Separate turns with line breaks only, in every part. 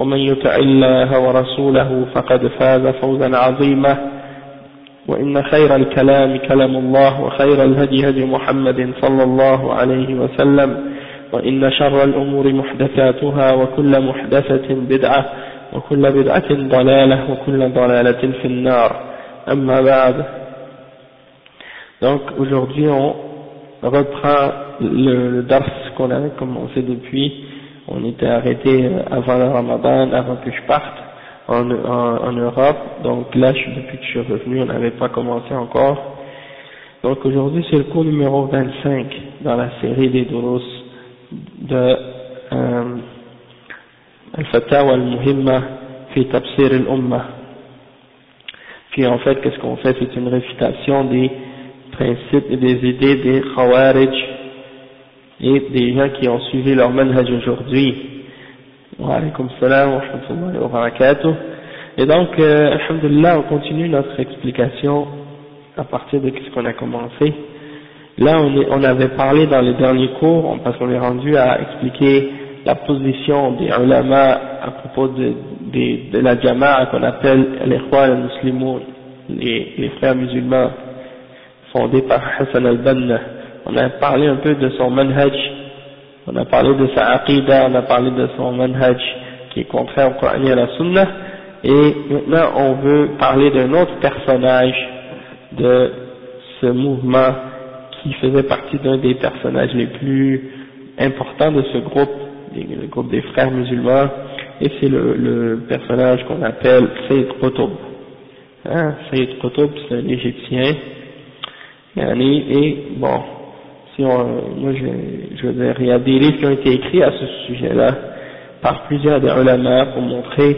ومن يطع الله ورسوله فقد فاز فوزا عظيما وإن خير الكلام كلام الله وخير الهدي هدي محمد صلى الله عليه وسلم وإن شر الأمور محدثاتها وكل محدثة بدعة وكل بدعة ضلالة وكل ضلالة في النار أما بعد Donc aujourd'hui on reprend le, le dars qu'on avait commencé depuis. On était arrêté avant le Ramadan, avant que je parte en, Europe. Donc là, depuis que je suis revenu, on n'avait pas commencé encore. Donc aujourd'hui c'est le cours numéro 25 dans la série des Douros de euh, Al-Fatawa al-Muhimma fi Tafsir al-Ummah. Puis en fait, qu'est-ce qu'on fait? C'est une réfutation des principes et des idées des Khawarij et des gens qui ont suivi leur manhaj aujourd'hui. Wa alaykum salam wa rahmatullahi wa barakatuh. Et donc, euh, alhamdulillah, on continue notre explication à partir de ce qu'on a commencé. Là, on, avait parlé dans les derniers cours, parce qu'on est rendu à expliquer la position des ulama à propos de, la jama'a qu'on appelle les al-Muslimun, les, les frères musulmans fondé par Hassan al-Banna. On a parlé un peu de son manhaj, on a parlé de sa aqidah, on a parlé de son manhaj qui est contraire au Coran et à la Sunna, et maintenant on veut parler d'un autre personnage de ce mouvement qui faisait partie d'un des personnages les plus importants de ce groupe, le groupe des frères musulmans, et c'est le, personnage qu'on appelle Sayyid Qutb. Hein, Sayyid Qutb, c'est un Égyptien, et bon, on, moi je, je veux il y a des livres qui ont été écrits à ce sujet-là par plusieurs des ulama pour montrer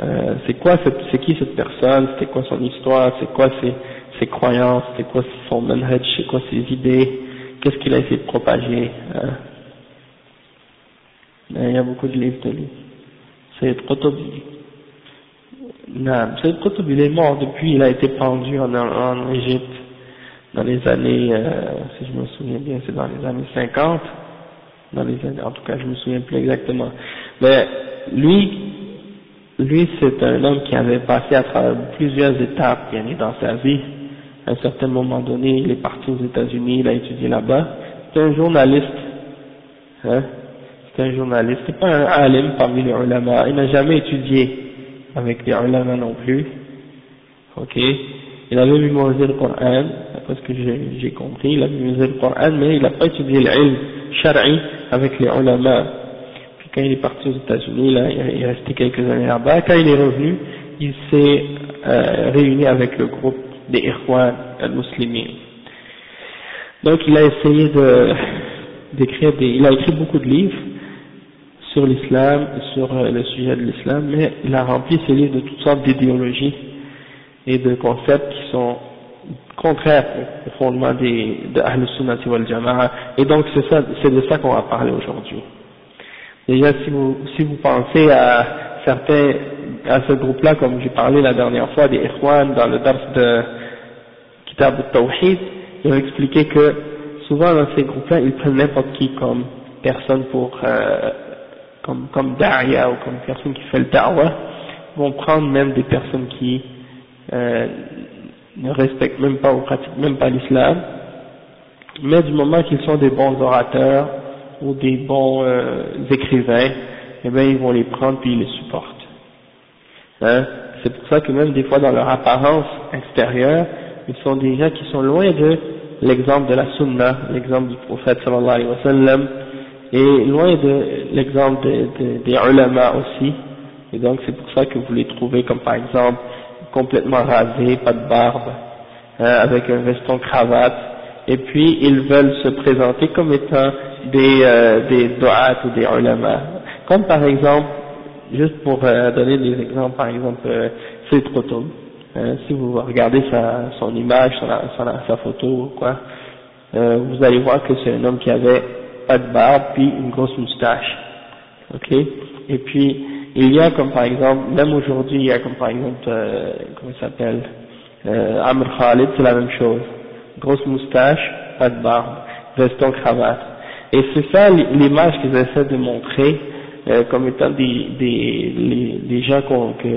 euh, c'est quoi c'est qui cette personne, c'est quoi son histoire, c'est quoi ses, croyances, c'est quoi son manhaj, c'est quoi ses idées, qu'est-ce qu'il a essayé de propager. Hein. Il y a beaucoup de livres de lui. C'est Qutb. Non, Qutb, il est mort depuis, il a été pendu en, en Égypte dans les années, euh, si je me souviens bien, c'est dans les années 50, dans les années, en tout cas je me souviens plus exactement. Mais lui, lui c'est un homme qui avait passé à travers plusieurs étapes bien dans sa vie. À un certain moment donné, il est parti aux États-Unis, il a étudié là-bas. C'est un journaliste, hein, c'est un journaliste, c'est pas un alim parmi les ulama, il n'a jamais étudié avec les ulama non plus, ok, il avait mémorisé le Coran, parce que j'ai compris, il a mémorisé le Coran, mais il n'a pas étudié l'ilm shari avec les ulama. Puis quand il est parti aux États-Unis, là, il est resté quelques années là-bas. Quand il est revenu, il s'est euh, réuni avec le groupe des Ikhwan al-Muslimin. Donc il a essayé de d'écrire des, il a écrit beaucoup de livres sur l'islam, sur euh, le sujet de l'islam, mais il a rempli ses livres de toutes sortes d'idéologies et de concepts qui sont contraires au fondement des, de Ahl Sunnah wal Jama'a. Et donc c'est c'est de ça qu'on va parler aujourd'hui. Déjà, si vous, si vous pensez à certains, à ce groupe-là, comme j'ai parlé la dernière fois, des Ikhwan, dans le dars de Kitab al-Tawhid, ils ont expliqué que souvent dans ces groupes-là, ils prennent n'importe qui comme personne pour, euh, comme, comme Da'ya ou comme personne qui fait le da'wah, vont prendre même des personnes qui euh, ne respectent même pas ou pratiquent même pas l'islam, mais du moment qu'ils sont des bons orateurs ou des bons euh, écrivains, eh bien ils vont les prendre puis ils les supportent. Hein? C'est pour ça que même des fois dans leur apparence extérieure, ils sont des gens qui sont loin de l'exemple de la sunna, l'exemple du prophète sallallahu alayhi wa sallam, et loin de l'exemple des ulama aussi, et donc c'est pour ça que vous les trouvez comme par exemple complètement rasés, pas de barbe, hein, avec un veston cravate, et puis ils veulent se présenter comme étant des, euh, des ou des ulama. Comme par exemple, juste pour euh, donner des exemples, par exemple, euh, c'est tôt. Hein, si vous regardez sa, son image, sa, sa photo ou quoi, euh, vous allez voir que c'est un homme qui avait pas de barbe puis une grosse moustache. Ok? Et puis il y a comme par exemple, même aujourd'hui, il y a comme par exemple, euh, comment il s'appelle euh, Amr Khalid, c'est la même chose. Grosse moustache, pas de barbe, veston cravate. Et c'est ça l'image qu'ils essaient de montrer euh, comme étant des, des les, gens que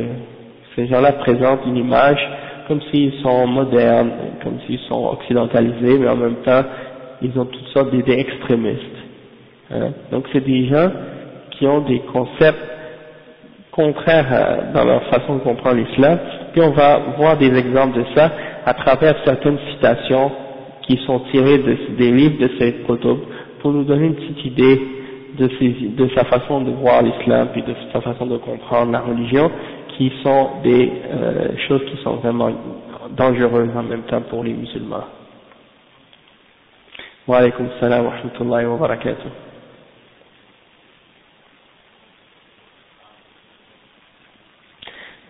ces gens-là présentent une image comme s'ils sont modernes, comme s'ils sont occidentalisés, mais en même temps, ils ont toutes sortes d'idées extrémistes. Hein. Donc c'est des gens qui ont des concepts contraires dans leur façon de comprendre l'islam, puis on va voir des exemples de ça à travers certaines citations qui sont tirées de, des livres de ces Qutb pour nous donner une petite idée de, de sa façon de voir l'islam puis de sa façon de comprendre la religion qui sont des euh, choses qui sont vraiment dangereuses en même temps pour les musulmans. Wa alaykum salam wa rahmatullahi wa barakatuh.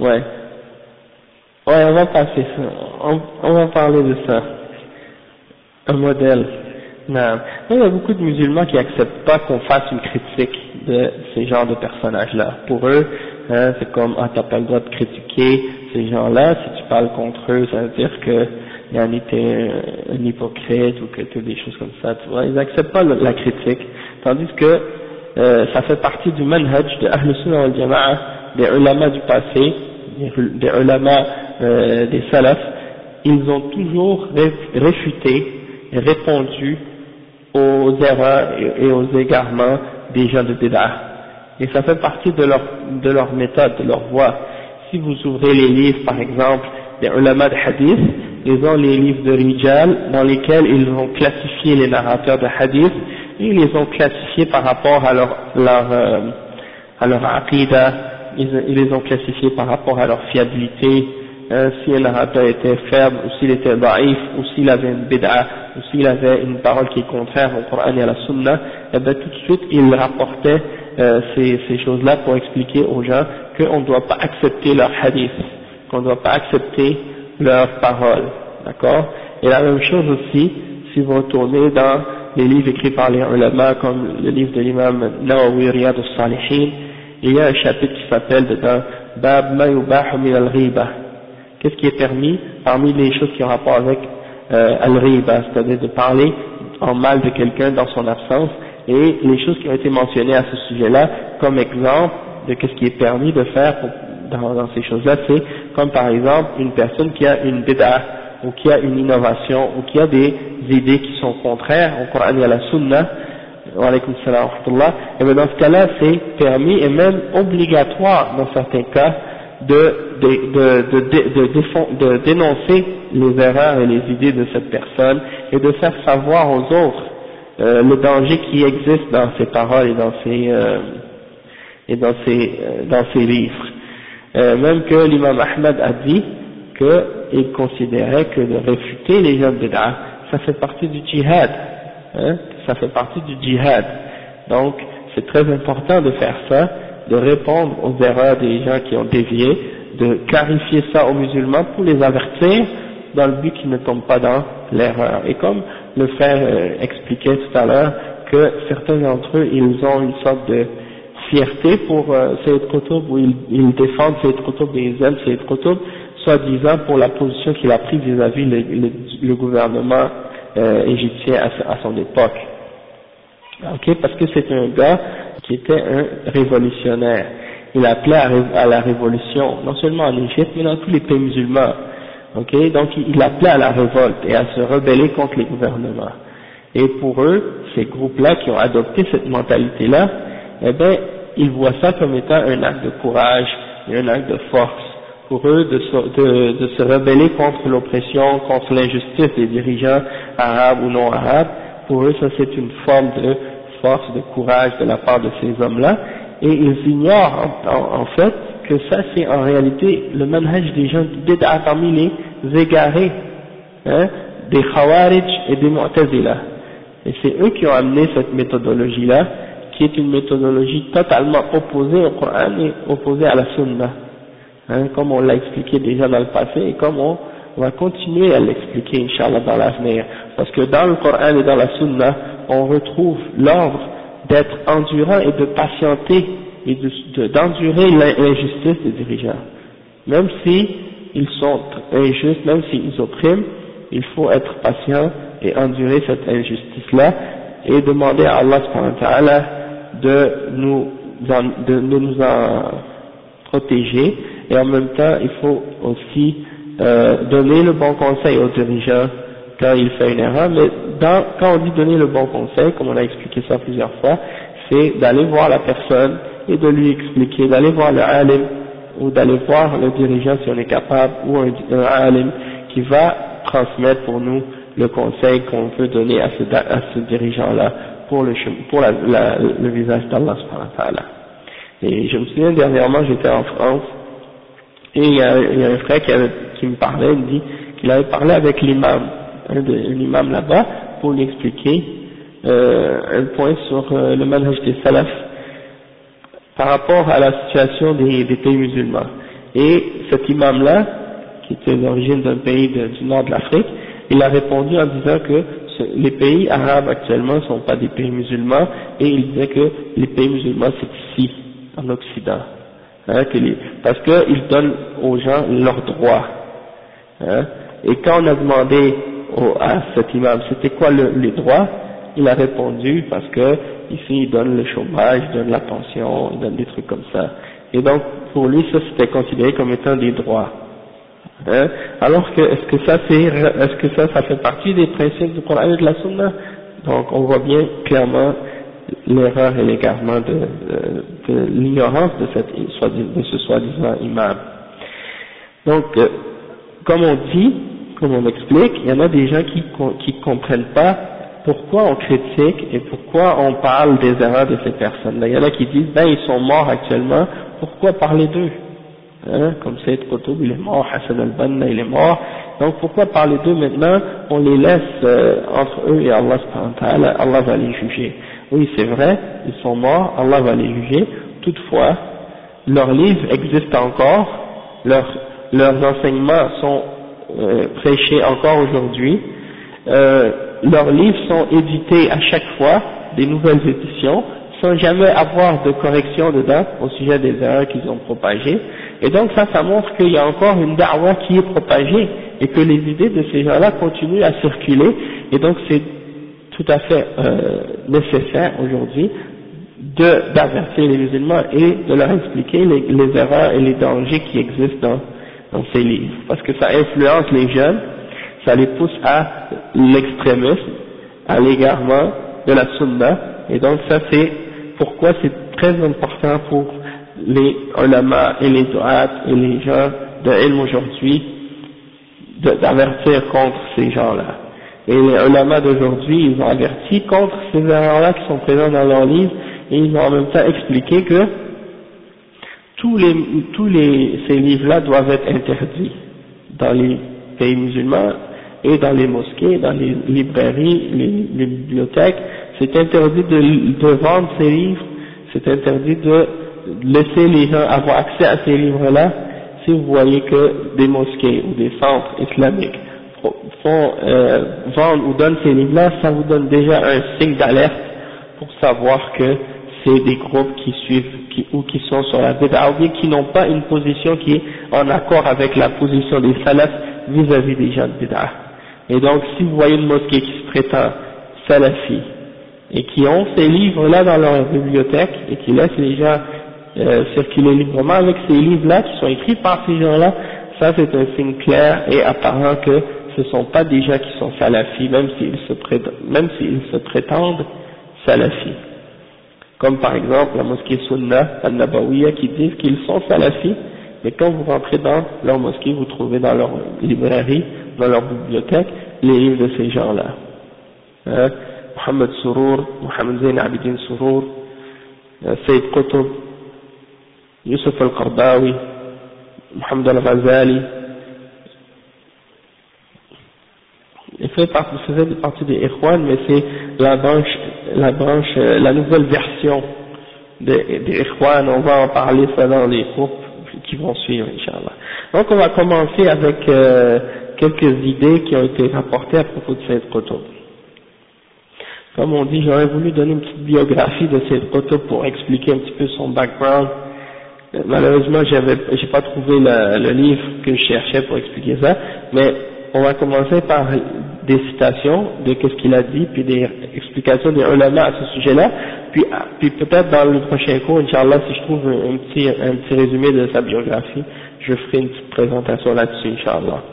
Ouais. Ouais, on va passer ça. On, va parler de ça. Un modèle. Non. Il y a beaucoup de musulmans qui acceptent pas qu'on fasse une critique de ces genres de personnages-là. Pour eux, hein, c'est comme, ah, t'as pas le droit de critiquer ces gens-là, si tu parles contre eux, ça veut dire que y a un, hypocrite ou que des choses comme ça, tu vois. Ils acceptent pas la critique. Tandis que, euh, ça fait partie du manhaj de Ahl Sunnah wal Jama'a, des ulama du passé, des ulama euh, des salafs, ils ont toujours réfuté répondu aux erreurs et aux égarements des gens de Bid'ah. Et ça fait partie de leur, de leur méthode, de leur voie. Si vous ouvrez les livres, par exemple, des ulama de hadith, ils ont les livres de Rijal dans lesquels ils ont classifié les narrateurs de hadith et ils les ont classifiés par rapport à leur, leur, euh, à leur aqidah, ils, ils, les ont classifiés par rapport à leur fiabilité, euh, si un narrateur était faible, ou s'il était baïf, ou s'il avait une bid'a, ou s'il avait une parole qui est contraire au Coran et à la Sunna, et eh bien tout de suite il rapportait euh, ces, ces choses-là pour expliquer aux gens qu'on ne doit pas accepter leur hadith, qu'on ne doit pas accepter leurs paroles, d'accord? Et la même chose aussi, si vous retournez dans les livres écrits par les ulama, comme le livre de l'imam Nawawi Riyad al-Salihin, il y a un chapitre qui s'appelle dedans Bab min al-ghiba Qu'est-ce qui est permis parmi les choses qui ont rapport avec euh, al-riba, c'est-à-dire de parler en mal de quelqu'un dans son absence, et les choses qui ont été mentionnées à ce sujet-là, comme exemple de qu'est-ce qui est permis de faire dans, ces choses-là, c'est comme par exemple une personne qui a une bid'a, ou qui a une innovation, ou qui a des idées qui sont contraires au Coran et à la Sunna, et bien dans ce cas-là, c'est permis et même obligatoire dans certains cas de, de, de, dénoncer les erreurs et les idées de cette personne et de faire savoir aux autres euh, le danger qui existe dans ces paroles et dans ces, euh, et dans ces, euh, dans ces livres. même que l'imam Ahmad a dit qu'il considérait que de réfuter les gens de ça fait partie du djihad, hein, ça fait partie du djihad. Donc c'est très important de faire ça de répondre aux erreurs des gens qui ont dévié, de clarifier ça aux musulmans pour les avertir dans le but qu'ils ne tombent pas dans l'erreur. Et comme le frère euh, expliquait tout à l'heure, que certains d'entre eux, ils ont une sorte de fierté pour euh, Sayyid où ils, défendent Sayyid Qutb et ils aiment Sayyid Qutb, soi-disant pour la position qu'il a prise vis-à-vis le, gouvernement euh, égyptien à son époque. Ok, parce que c'est un gars qui était un révolutionnaire. Il appelait à, la révolution, non seulement en Égypte, mais dans tous les pays musulmans. Ok, donc il appelait à la révolte et à se rebeller contre les gouvernements. Et pour eux, ces groupes-là qui ont adopté cette mentalité-là, eh bien, ils voient ça comme étant un acte de courage et un acte de force pour eux de se, de, se rebeller contre l'oppression, contre l'injustice des dirigeants arabes ou non arabes. Pour eux, ça c'est une forme de force, de courage de la part de ces hommes-là. Et ils ignorent en, fait que ça c'est en réalité le manhaj des gens bid'a parmi les égarés, hein, des khawarij et des mu'tazila. Et c'est eux qui ont amené cette méthodologie-là, qui est une méthodologie totalement opposée au Coran et opposée à la Sunna. Hein, comme on l'a expliqué déjà dans le passé et comme on va continuer à l'expliquer, Inch'Allah, dans l'avenir. Parce que dans le Coran et dans la Sunna, on retrouve l'ordre d'être endurant et de patienter et d'endurer l'injustice des dirigeants. Même si ils sont injustes, même s'ils oppriment, il faut être patient et endurer cette injustice-là et demander à Allah de nous de nous en protéger et en même temps il faut aussi euh, donner le bon conseil aux dirigeants il fait une erreur, mais quand on dit donner le bon conseil, comme on a expliqué ça plusieurs fois, c'est d'aller voir la personne et de lui expliquer, d'aller voir le alim ou d'aller voir le dirigeant si on est capable ou un, un alim qui va transmettre pour nous le conseil qu'on peut donner à ce, dirigeant-là pour le, pour le visage d'Allah Et je me souviens dernièrement, j'étais en France et il y, a, un frère qui, qui me parlait, il me dit qu'il avait parlé avec l'imam, un, imam là-bas, pour lui expliquer euh, un point sur euh, le manhaj des salafs par rapport à la situation des, des pays musulmans. Et cet imam-là, qui était d'origine d'un pays du nord de l'Afrique, il a répondu en disant que les pays arabes actuellement ne sont pas des pays musulmans, et il disait que les pays musulmans c'est ici, en Occident. Hein, que les, parce qu'ils donnent aux gens leurs droits. Hein, et quand on a demandé au, à cet imam c'était quoi le, les droits, il a répondu parce que ici il donne le chômage, il donne la pension, il donne des trucs comme ça. Et donc pour lui ça c'était considéré comme étant des droits. Hein, alors que est-ce que ça c'est est-ce que ça ça fait partie des principes du Coran et de la Sunna? Donc on voit bien clairement l'erreur et l'égarement de, de, l'ignorance de, de ce soi-disant imam. Donc, euh, comme on dit, comme on explique, il y en a des gens qui qui comprennent pas pourquoi on critique et pourquoi on parle des erreurs de ces personnes. Il y en a qui disent, ben ils sont morts actuellement, pourquoi parler d'eux? Hein, Comme Sayyid Qutb, il est mort, Hassan al-Banna, il est mort, donc pourquoi parler d'eux maintenant? On les laisse euh, entre eux et Allah, Allah va les juger. Oui, c'est vrai, ils sont morts, Allah va les juger. Toutefois, leurs livres existent encore, leurs, leurs enseignements sont euh, prêchés encore aujourd'hui, euh, leurs livres sont édités à chaque fois, des nouvelles éditions, sans jamais avoir de correction dedans au sujet des erreurs qu'ils ont propagées. Et donc ça, ça montre qu'il y a encore une da'wah qui est propagée et que les idées de ces gens-là continuent à circuler. Et donc c'est tout à fait euh, nécessaire aujourd'hui d'avertir les musulmans et de leur expliquer les, les, erreurs et les dangers qui existent dans, dans ces livres. Parce que ça influence les jeunes, ça les pousse à l'extrémisme, à l'égarement de la sunna. Et donc ça c'est pourquoi c'est très important pour les ulama et les du'at et les gens de ilm aujourd'hui d'avertir contre ces gens-là. Et les ulama d'aujourd'hui, ils ont averti contre ces erreurs-là qui sont présentes dans leurs livres, et ils ont en même temps expliqué que tous les, tous les, ces livres-là doivent être interdits dans les pays musulmans et dans les mosquées, dans les librairies, les, bibliothèques. C'est interdit de, de vendre ces livres, c'est interdit de laisser les gens avoir accès à ces livres-là si vous voyez que des mosquées ou des centres islamiques font euh, vendre ou donnent ces livres-là, ça vous donne déjà un signe d'alerte pour savoir que c'est des groupes qui suivent ou qui sont sur la bid'a ou bien qui n'ont pas une position qui est en accord avec la position des salafs vis-à-vis des gens de bid'a. Et donc si vous voyez une mosquée qui se prétend salafi et qui ont ces livres-là dans leur bibliothèque et qui laissent les gens euh, circuler librement avec ces livres-là qui sont écrits par ces gens-là, ça c'est un signe clair et apparent que ce ne sont pas des gens qui sont salafis, même s'ils se, prétendent, même s'ils se prétendent salafis. Comme par exemple la mosquée Sunna al-Nabawiya qui disent qu'ils sont salafis, Mais quand vous rentrez dans leur mosquée, vous trouvez dans leur librairie, dans leur bibliothèque, les livres de ces gens-là. Hein? Mohamed Sourour, Mohamed Zain Abidin Sourour, euh, Sayyid Qutb, Youssef Al-Qardawi, Mohamed Al-Ghazali, il fait partie, partie des Ikhwan, mais c'est la branche, la branche, euh, la nouvelle version des, des on va en parler ça dans les groupes qui vont suivre, Inch'Allah. Donc on va commencer avec euh, quelques idées qui ont été rapportées à propos de cette Qutb. Comme on dit, j'aurais voulu donner une petite biographie de cette Qutb pour expliquer un petit peu son background. Euh, malheureusement, j'avais, j'ai pas trouvé le livre que je cherchais pour expliquer ça, mais on va commencer par des citations de qu'est-ce qu'il a dit, puis des explications des ulama à ce sujet-là, puis, puis peut-être dans le prochain cours, Inch'Allah, si je trouve un petit, un petit résumé de sa biographie, je ferai une petite présentation là-dessus, Inch'Allah.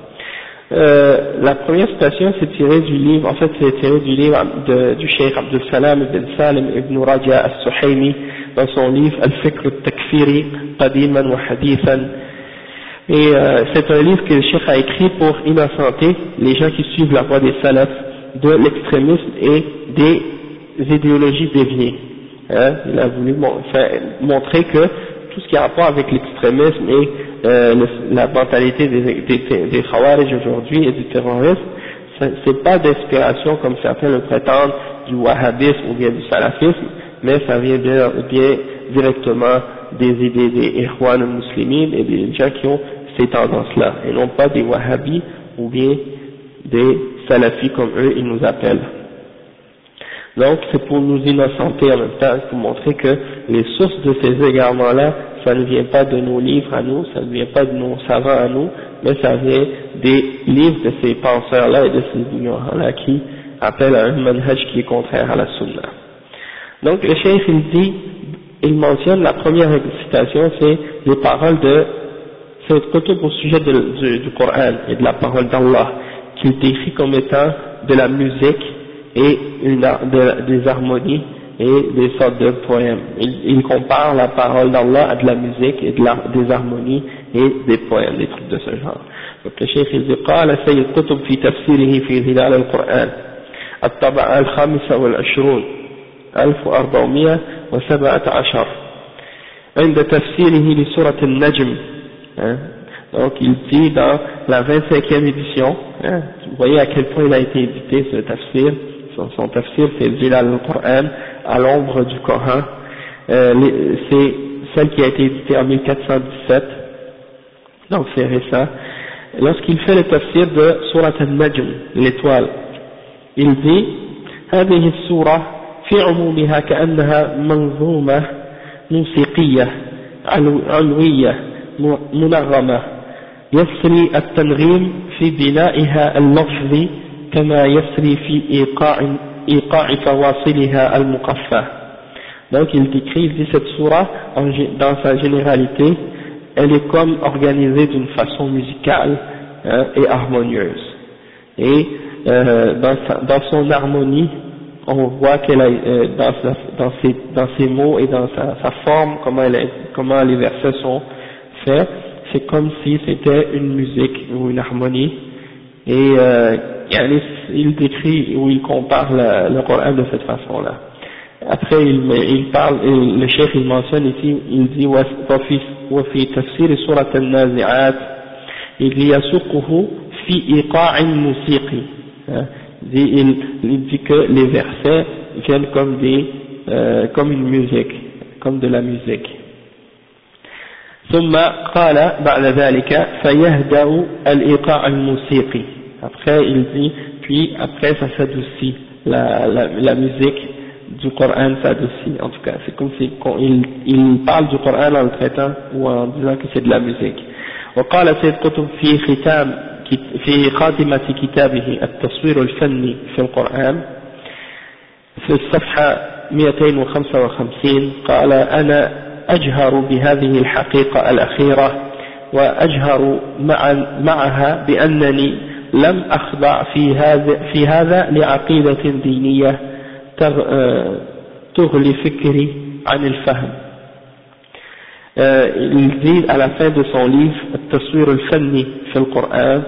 Euh, la première citation, c'est tiré du livre, en fait, c'est tiré du livre de, du Cheikh Abdul Salam ibn Salim ibn Raja al-Suhaymi, dans son livre Al-Fikr al-Takfiri, Qadiman wa Hadithan, et euh, c'est un livre que le chef a écrit pour innocenter les gens qui suivent la voie des salafs de l'extrémisme et des idéologies déviées. Hein, il a voulu montrer que tout ce qui a rapport avec l'extrémisme et euh, la mentalité des, des, des khawarij aujourd'hui et du terrorisme, c'est pas d'inspiration comme certains le prétendent du wahhabisme ou bien du salafisme, mais ça vient bien, directement des idées des Ikhwan muslimin et des gens qui ont ces tendances-là, et non pas des wahhabis ou bien des salafis comme eux ils nous appellent. Donc c'est pour nous innocenter en même temps, pour montrer que les sources de ces égarements-là, ça ne vient pas de nos livres à nous, ça ne vient pas de nos savants à nous, mais ça vient des livres de ces penseurs-là et de ces ignorants-là qui appellent à un manhaj qui est contraire à la sunna. Donc le cheikh il dit, il mentionne la première citation, c'est les paroles de c'est côté au sujet du, du, Coran et de la parole d'Allah, qu'il décrit comme étant de la musique et une, de, des harmonies et des sortes de poèmes. Il, il compare la parole d'Allah à de la musique et de la, des harmonies et des poèmes, des trucs de ce genre. Donc le cheikh il dit قال سيد قطب في تفسيره في ظلال القرآن الطبعة الخامسة والعشرون 1417 عند تفسيره لسورة النجم Hein. Donc il dit dans la 25e édition, hein, vous voyez à quel point il a été édité ce tafsir, son, son tafsir c'est Zilal al-Qur'an à l'ombre du Coran, euh, c'est celle qui a été éditée en 1417, donc c'est récent. Lorsqu'il fait le tafsir de Surat al-Najm, l'étoile, il dit هذه السورة في عمومها كأنها منظومة موسيقية علوية منغمة يسري التنغيم في بنائها اللفظي كما يسري في إيقاع, إيقاع فواصلها المقفى donc il décrit, il dit cette surah dans sa généralité elle est comme organisée d'une façon musicale hein, et harmonieuse et euh, dans, sa, dans son harmonie on voit qu'elle a euh, dans, sa, dans, ses, dans ses mots et dans sa, sa forme comment, elle comment les versets sont c'est comme si c'était une musique ou une harmonie. Et euh, il décrit ou il compare le, le Coran de cette façon-là. Après, il, il parle, le chef il mentionne ici, il dit وفي تفسير سورة النازعات إذ يسوقه في إيقاع موسيقي il, il dit que les versets viennent comme des euh, comme une musique comme de la musique ثم قال بعد ذلك فيهدأ الإيقاع الموسيقي après il dit puis après ça s'adoucit la, la, la musique du Coran s'adoucit en tout cas c'est comme si il, il parle du Coran en le traitant ou en disant que c'est de la musique وقال سيد قطب في ختام في خاتمة كتابه التصوير الفني في القرآن في الصفحة 255 قال أنا أجهر بهذه الحقيقة الأخيرة وأجهر مع معها بأنني لم أخضع في هذا في هذا لعقيدة دينية تغلي فكري عن الفهم. آه، il dit à la fin de son التصوير الفني في القرآن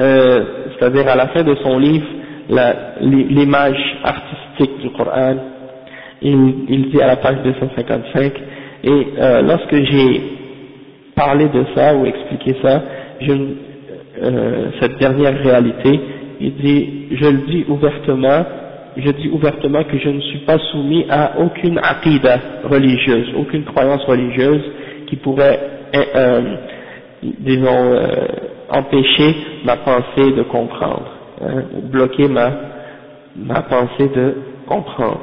آه، c'est-à-dire à la fin de son livre l'image artistique du Coran il, il dit à la page 255 et euh, lorsque j'ai parlé de ça ou expliqué ça, je, euh, cette dernière réalité, il dit, je le dis ouvertement, je dis ouvertement que je ne suis pas soumis à aucune aqidah religieuse, aucune croyance religieuse qui pourrait, euh, euh disons, euh, empêcher ma pensée de comprendre, hein, bloquer ma, ma pensée de comprendre.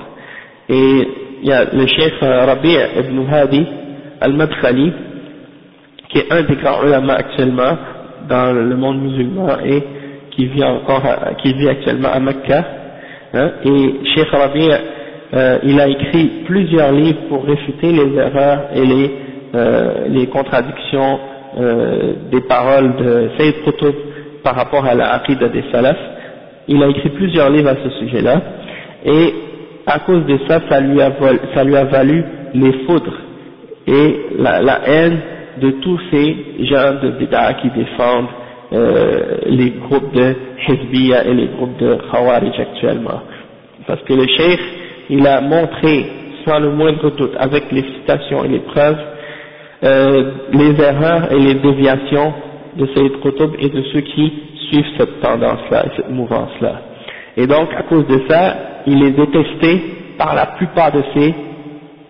Et il y a le chef Rabi' ibn Hadi al-Madkhali, qui est un des grands ulama actuellement dans le monde musulman et qui vit encore, qui vit actuellement à Mecca, Hein, et Cheikh Rabi, euh, il a écrit plusieurs livres pour réfuter les erreurs et les, euh, les contradictions euh, des paroles de Sayyid Qutb par rapport à la Aqidah des Salaf. Il a écrit plusieurs livres à ce sujet-là, et à cause de ça, ça lui a, ça lui a valu les foudres et la, haine de tous ces gens de Bida qui défendent euh, les groupes de Hezbiya et les groupes de Khawarij actuellement. Parce que le cheikh, il a montré, sans le moindre doute, avec les citations et les preuves, euh, les erreurs et les déviations de Sayyid Qutb et de ceux qui suivent cette tendance-là, cette mouvance-là. Et donc, à cause de ça, il est détesté par la plupart de ses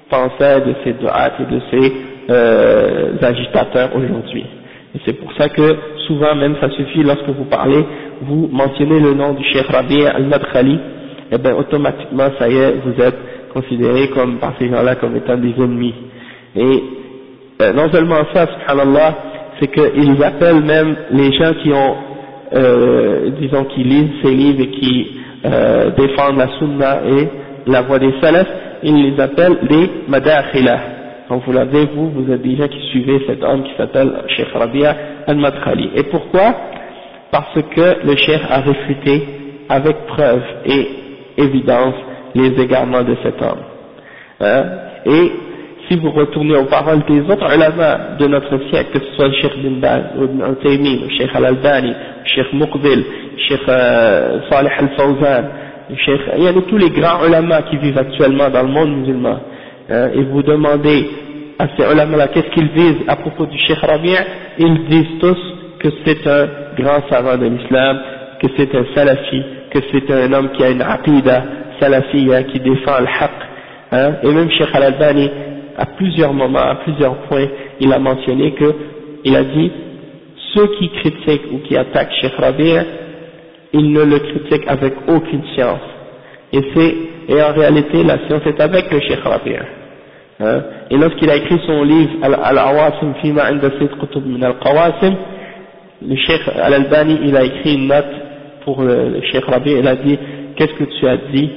penseurs, de ses du'at et de ses euh, agitateurs aujourd'hui. Et c'est pour ça que souvent même ça suffit lorsque vous parlez, vous mentionnez le nom du Cheikh Rabi al-Madkhali, et eh bien automatiquement ça y est, vous êtes considéré comme par ces gens-là comme étant des ennemis. Et euh, non seulement ça, subhanallah, c'est qu'ils appellent même les gens qui ont, euh, disons, qui lisent ces livres et qui euh, défendent la sunna et la voie des salafs, ils les appellent les madakhilah. Donc vous l'avez, vous, vous êtes gens qui suivez cet homme qui s'appelle Cheikh Rabia al-Madkhali. Et pourquoi? Parce que le Cheikh a réfuté avec preuve et évidence les égarements de cet homme. Hein? Et si vous retournez aux paroles des autres ulama de notre siècle, que ce soit le Cheikh Bin Baz, Ibn le Cheikh Al-Albani, le Cheikh Muqbil, le Cheikh euh, Salih Al-Fawzan, il y a tous les grands ulama qui vivent actuellement dans le monde musulman, hein, et vous demandez à ces ulama-là qu'est-ce qu'ils disent à propos du Cheikh Rabi' ils disent tous que c'est un grand savant de l'islam, que c'est un salafi, que c'est un homme qui a une aqidah salafiyya, qui défend le haqq, hein, et même Cheikh Al-Albani, à plusieurs moments, à plusieurs points, il a mentionné que, il a dit, ceux qui critiquent ou qui attaquent Cheikh Rabi' ils ne le critiquent avec aucune science. Et c'est, et en réalité, la science est avec le Cheikh Rabi'. Hein? Et lorsqu'il a écrit son livre Al-Awasim Fima Inda Sayyid Qutub Min Al-Qawasim, le Cheikh Al-Albani, il a écrit une note pour le Cheikh Rabi', il a dit, qu'est-ce que tu as dit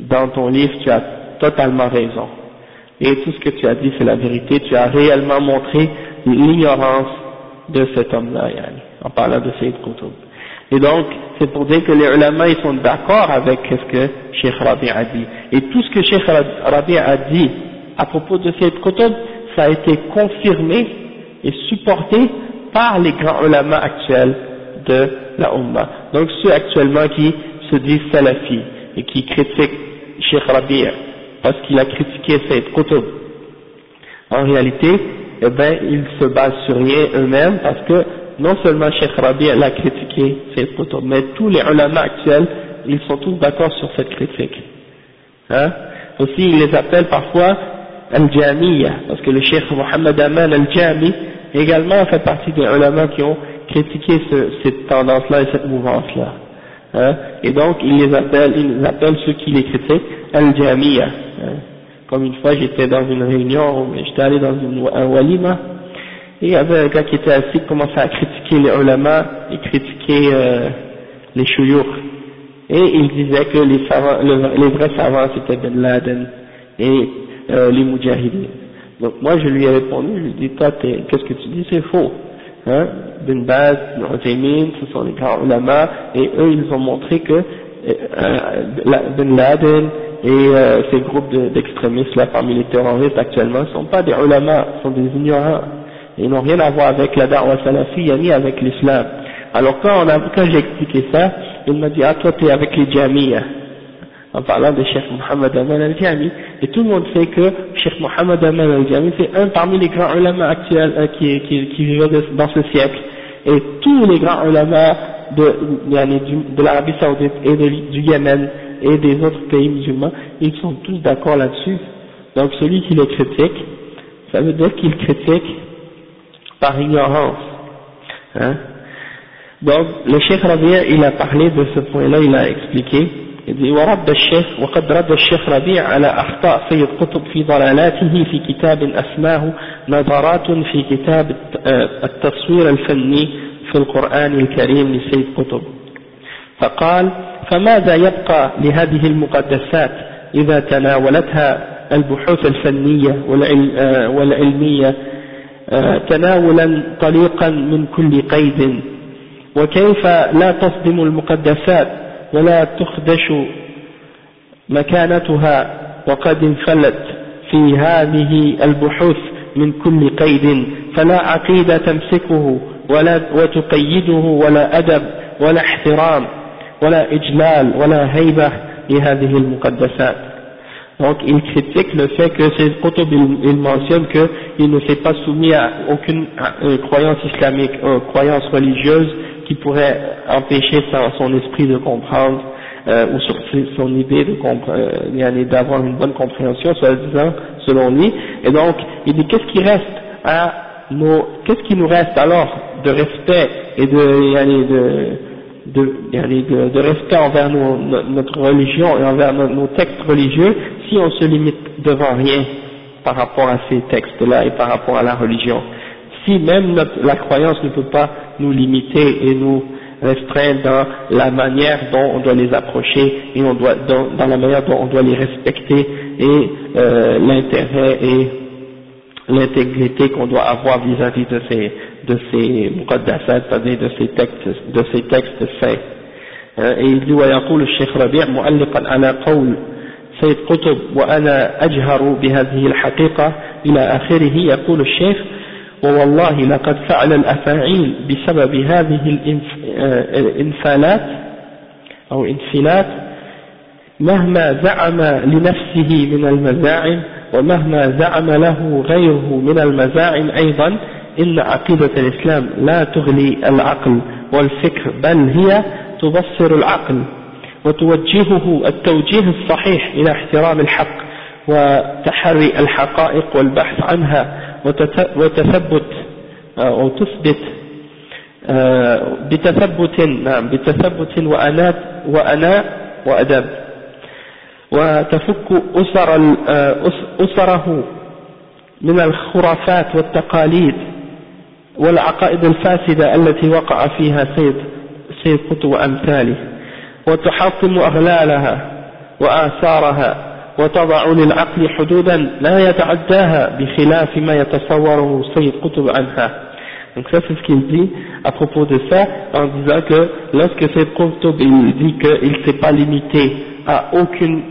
dans ton livre, tu as totalement raison. Et tout ce que tu as dit, c'est la vérité, tu as réellement montré l'ignorance de cet homme-là, en parlant de Sayyid Qutub. Et donc, c'est pour dire que les ulama, ils sont d'accord avec ce que Cheikh Rabi a dit. Et tout ce que Cheikh Rabi a dit à propos de cette Qutb, ça a été confirmé et supporté par les grands ulama actuels de la Ummah. Donc ceux actuellement qui se disent salafis et qui critiquent Sheikh Rabi' parce qu'il a critiqué cette Qutb. En réalité, eh ben, ils se basent sur rien eux-mêmes parce que non seulement Sheikh Rabi' l'a critiqué cette Qutb, mais tous les ulama actuels, ils sont tous d'accord sur cette critique. Hein? Aussi, ils les appellent parfois al-Jamiyya, parce que le cheikh Mohammed Aman al-Jami également fait partie des ulama qui ont critiqué ce, cette tendance-là et cette mouvance-là. Hein? Et donc, il les appelle, il appelle ceux qui les critiquent al-Jamiyya. Hein? Comme une fois, j'étais dans une réunion, j'étais allé dans une, un walima, et il y avait un gars qui était assis qui commençait à critiquer les ulama et critiquer euh, les chouyours. Et il disait que les, savants, les vrais savants c'était Ben Laden. Et euh, les Moudjahidines. Donc moi je lui ai répondu, je lui ai dit, toi qu'est-ce que tu dis, c'est faux. Hein ben Baz, Ben ce sont les grands ulama, et eux ils ont montré que euh, Ben Laden et euh, ces groupes d'extrémistes là parmi les terroristes actuellement ne sont pas des ulama, sont des ignorants. Ils n'ont rien à voir avec la da'wah salafiyya ni avec l'islam. Alors quand, quand j'ai expliqué ça, il m'a dit, ah toi tu es avec les jamiyah en parlant de Cheikh Mohammed Aman al-Jami, et tout le monde sait que Cheikh Mohammed Aman al-Jami c'est un parmi les grands ulama actuels euh, qui, qui, qui vivent dans ce siècle, et tous les grands ulama de, de l'Arabie Saoudite et du Yémen et des autres pays musulmans, ils sont tous d'accord là-dessus. Donc celui qui le critique, ça veut dire qu'il critique par ignorance. Hein Donc le Cheikh Rabia, il a parlé de ce point-là, il a expliqué. ورد الشيخ وقد رد الشيخ ربيع على أخطاء سيد قطب في ضلالاته في كتاب أسماه نظرات في كتاب التصوير الفني في القرآن الكريم لسيد قطب. فقال فماذا يبقى لهذه المقدسات إذا تناولتها البحوث الفنية والعلمية؟ تناولا طليقا من كل قيد. وكيف لا تصدم المقدسات ولا تخدش مكانتها وقد انفلت في هذه البحوث من كل قيد فلا عقيدة تمسكه ولا وتقيده ولا أدب ولا احترام ولا إجلال ولا هيبة لهذه المقدسات Donc il critique le fait que ces Qutb il, mentionne qu'il ne s'est pas soumis à aucune euh, croyance islamique, euh, croyance religieuse qui pourrait empêcher son, esprit de comprendre euh, ou sur son idée euh, d'avoir une bonne compréhension, selon lui. Et donc il dit qu'est-ce qui reste à nos, qu'est-ce qui nous reste alors de respect et de, de de, de, respect envers notre religion et envers nos, textes religieux si on se limite devant rien par rapport à ces textes-là et par rapport à la religion? Si même la croyance ne peut pas nous limiter et nous restreindre dans la manière dont on doit les approcher et on doit, dans, dans la manière dont on doit les respecter et euh, l'intérêt et l'intégrité qu'on doit avoir vis-à-vis de ces de ces muqaddasat, c'est-à-dire de ces textes de ces textes faits. et il dit ويقول الشيخ ربيع مؤلقا على قول سيد قطب وأنا أجهر بهذه الحقيقة إلى آخره يقول الشيخ ووالله لقد فعل الأفاعيل بسبب هذه الانفالات أو انفلات مهما زعم لنفسه من المزاعم ومهما زعم له غيره من المزاعم أيضا إن عقيدة الإسلام لا تغلي العقل والفكر بل هي تبصر العقل وتوجهه التوجيه الصحيح إلى احترام الحق. وتحري الحقائق والبحث عنها وتثبت أو تثبت بتثبت نعم بتثبت وأنات وأناء وأدب. وتفك أسر أسره من الخرافات والتقاليد والعقائد الفاسدة التي وقع فيها سيد سيد قطب وأمثاله وتحطم أغلالها وآثارها وتضع للعقل حدودا لا يتعداها بخلاف ما يتصوره سيد قطب عنها Donc ça c'est ce qu'il dit à propos de ça en disant que lorsque Sayyid Qutb il dit qu'il ne s'est pas limité à aucune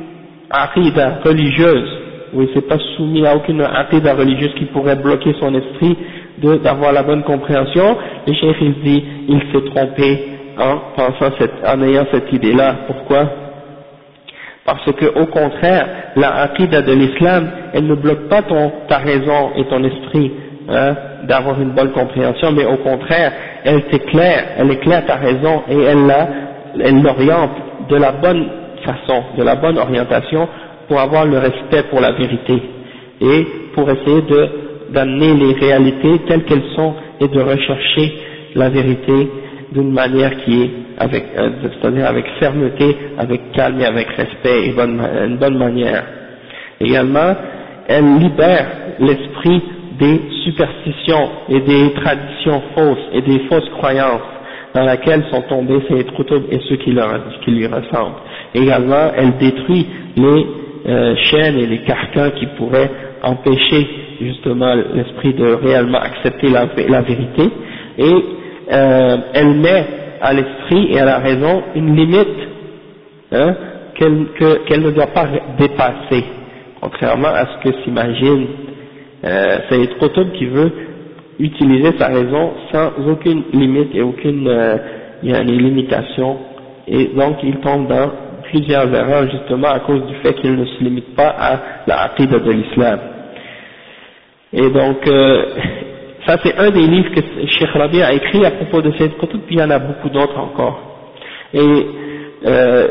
aqidah religieuse ou il ne s'est pas soumis à aucune aqidah religieuse qui pourrait bloquer son esprit d'avoir la bonne compréhension, le chef il dit il s'est trompé en pensant cette, en ayant cette idée-là. Pourquoi Parce que au contraire, la aqidah de l'islam, elle ne bloque pas ton, ta raison et ton esprit hein, d'avoir une bonne compréhension, mais au contraire, elle t'éclaire, elle éclaire ta raison et elle elle l'oriente de la bonne façon, de la bonne orientation pour avoir le respect pour la vérité et pour essayer de d'amener les réalités telles qu'elles sont et de rechercher la vérité d'une manière qui est avec, euh, c'est-à-dire avec fermeté, avec calme et avec respect et une bonne manière. Également, elle libère l'esprit des superstitions et des traditions fausses et des fausses croyances dans lesquelles sont tombés ces troutous et ceux qui, leur, qui lui ressemblent. Également, elle détruit les euh, chaînes et les carcans qui pourraient empêcher justement l'esprit de réellement accepter la, la vérité et euh, elle met à l'esprit et à la raison une limite hein, qu'elle ne doit pas dépasser, contrairement à ce que s'imagine euh, Sayyid Qutb qui veut utiliser sa raison sans aucune limite et aucune euh, limitation, et donc il tombe dans plusieurs erreurs justement à cause du fait qu'il ne se limite pas à la aqidah de l'islam. Et donc, euh, ça c'est un des livres que Sheikh Rabi a écrit à propos de cette Qutb, puis il y en a beaucoup d'autres encore. Et euh,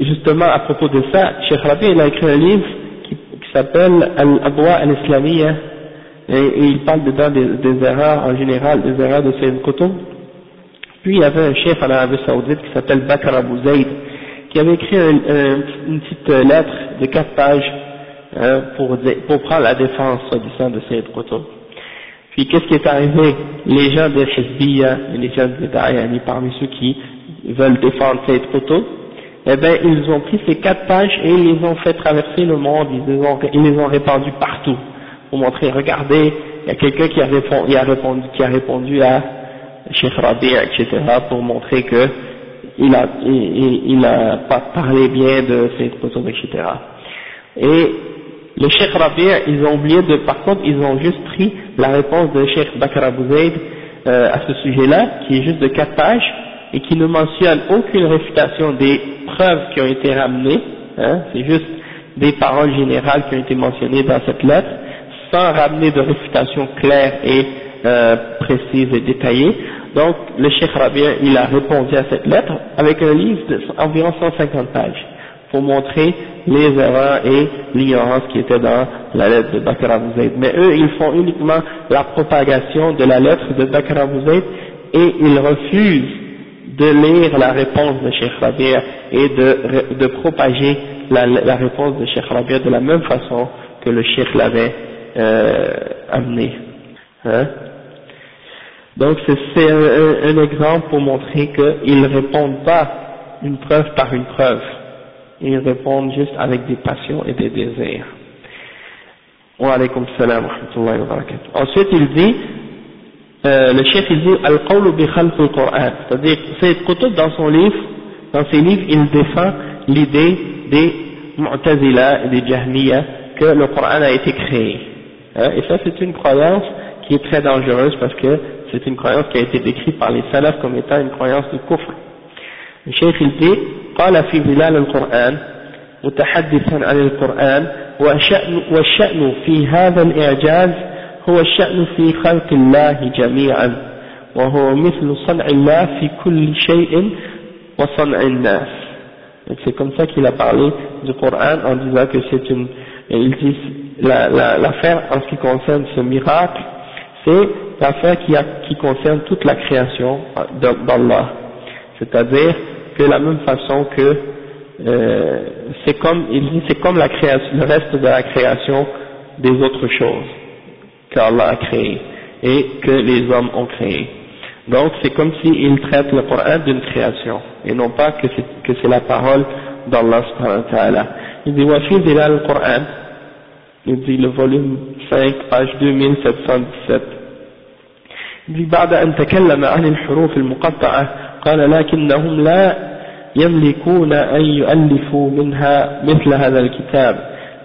justement à propos de ça, Sheikh Rabi il a écrit un livre qui, s'appelle Al-Abwa al-Islamiyya, et, il parle dedans des, erreurs en général, des erreurs de Sayyid Qutb. Puis il y avait un chef en Arabie Saoudite qui s'appelle Bakr Abu Zayd, qui avait écrit une petite lettre de quatre pages hein, pour, prendre la défense, soi-disant, de Sayyid Qutb. Puis qu'est-ce qui est arrivé? Les gens de Hezbollah et les gens de Da'ayani, parmi ceux qui veulent défendre Sayyid Qutb, eh bien, ils ont pris ces quatre pages et ils les ont fait traverser le monde, ils les ont, ils répandus partout, pour montrer, regardez, il y a quelqu'un qui, a répondu, qui a répondu à Sheikh Rabi, etc., pour montrer que il a, pas parlé bien de Sayyid Qutb, etc. Et le Cheikh Rabi' ils ont oublié de, par contre, ils ont juste pris la réponse de Cheikh Bakr euh, à ce sujet-là, qui est juste de quatre pages, et qui ne mentionne aucune réfutation des preuves qui ont été ramenées, hein, c'est juste des paroles générales qui ont été mentionnées dans cette lettre, sans ramener de réfutation claire et euh, précise et détaillée. Donc, le Cheikh Rabi' il a répondu à cette lettre avec un livre d'environ 150 pages pour montrer les erreurs et l'ignorance qui était dans la lettre de Bakr. Mais eux, ils font uniquement la propagation de la lettre de Bakr Abu et ils refusent de lire la réponse de Sheikh Rabia et de, propager la, réponse de Sheikh Rabia de la même façon que le Sheikh l'avait euh, amené. Hein Donc c'est un, un, exemple pour montrer qu'ils ne répondent pas une preuve par une preuve ils répondent juste avec des passions et des désirs. Wa alaykum salam wa rahmatullahi wa barakatuh. Ensuite, il dit, euh, le chef il dit Al-Qawlu bi khalq al-Qur'an. C'est-à-dire, c'est Qutb dans son livre, dans ses livres, il défend l'idée des Mu'tazila et des Jahmiya que le Coran a été créé. Hein, et ça, c'est une croyance qui est très dangereuse parce que c'est une croyance qui a été décrite par les salafs comme étant une croyance de kufr. Le chef il dit قال في ظلال القرآن متحدثا عن القرآن وشأن والشأن في هذا الإعجاز هو الشأن في خلق الله جميعا وهو مثل صنع الله في كل شيء وصنع الناس c'est comme ça qu'il a parlé du Coran en disant que c'est une il dit l'affaire la, en ce qui concerne ce miracle c'est l'affaire qui, qui concerne toute la création d'Allah c'est-à-dire de la même façon que euh, c'est comme il dit c'est comme la création, le reste de la création des autres choses qu'Allah a créé et que les hommes ont créé. Donc c'est comme s'il traite le Coran d'une création et non pas que c'est que c'est la parole d'Allah subhanahu wa ta'ala. Il dit Wafi Dilal le Coran, il dit le volume 5 page 2717 il dit بعد أن تكلم عن الحروف المقطعة قال لكنهم لا يملكون أن يؤلفوا منها مثل هذا الكتاب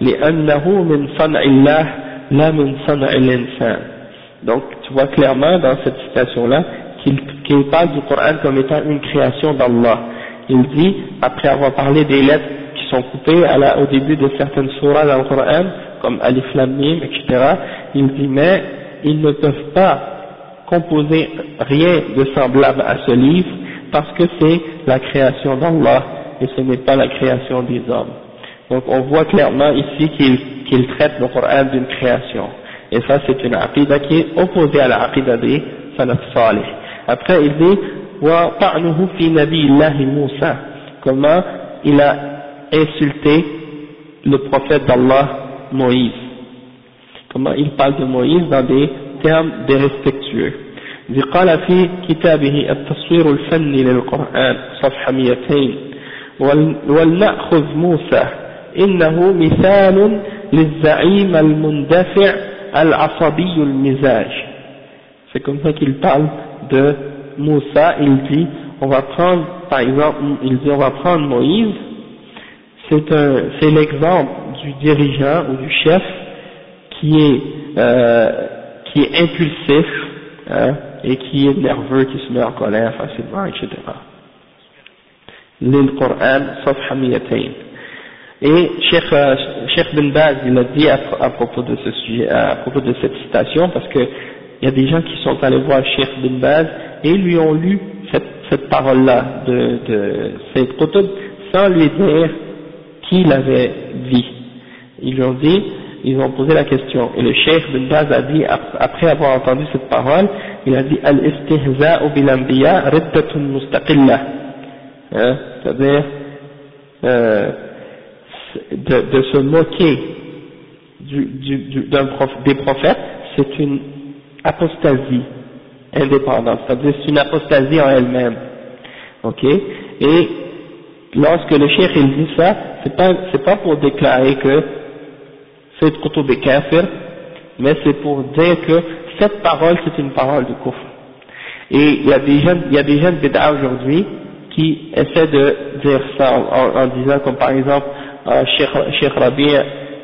لأنه من صنع الله لا من صنع الإنسان donc tu vois clairement dans cette citation-là qu'il qu parle du Coran comme étant une création d'Allah il dit après avoir parlé des lettres qui sont coupées à la, au début de certaines sourates dans le Coran comme Alif Lam Mim etc il dit mais ils ne peuvent pas composer rien de semblable à ce livre parce que c'est la création d'Allah et ce n'est pas la création des hommes. Donc on voit clairement ici qu'il traite le Coran d'une création. Et ça c'est une aqidah qui est opposée à la des salaf salih. Après il dit wa fi Musa comment il a insulté le prophète d'Allah Moïse. Comment il parle de Moïse dans des termes dérespectueux قال في كتابه التصوير الفني للقرآن صفحة 200 ولنأخذ موسى إنه مثال للزعيم المندفع العصبي المزاج c'est comme ça qu'il parle de Moussa il dit on va prendre par exemple il dit on va prendre Moïse c'est un, c'est l'exemple du dirigeant ou du chef qui est, euh, qui est impulsif, hein, et qui est nerveux, qui se met en colère facilement, etc. L'île Coran, sauf Hamiyatain. Et Cheikh, euh, Cheikh Ben Baz, il a dit à, à, propos de ce sujet, à propos de cette citation, parce que il y a des gens qui sont allés voir Cheikh Ben Baz et lui ont lu cette, cette parole-là de, de Sayyid Qutb sans lui dire qui l'avait dit. Ils lui ont dit, ils ont posé la question. Et le Cheikh Ben Baz a dit, après avoir entendu cette parole, il a dit Al-istihza'u bil-anbiya riddatun mustaqillah. Hein, C'est-à-dire, euh, de, se moquer des prophètes, c'est une apostasie indépendante, c'est-à-dire c'est une apostasie en elle-même. Ok? Et lorsque le cheikh il dit ça, c'est pas c'est pas pour déclarer que c'est Qutub est kafir, mais c'est pour dire que cette parole c'est une parole de kufr. Et il y a des jeunes, il y a des jeunes bid'a aujourd'hui qui essaient de dire ça en, en, disant comme par exemple euh, Cheikh, Rabi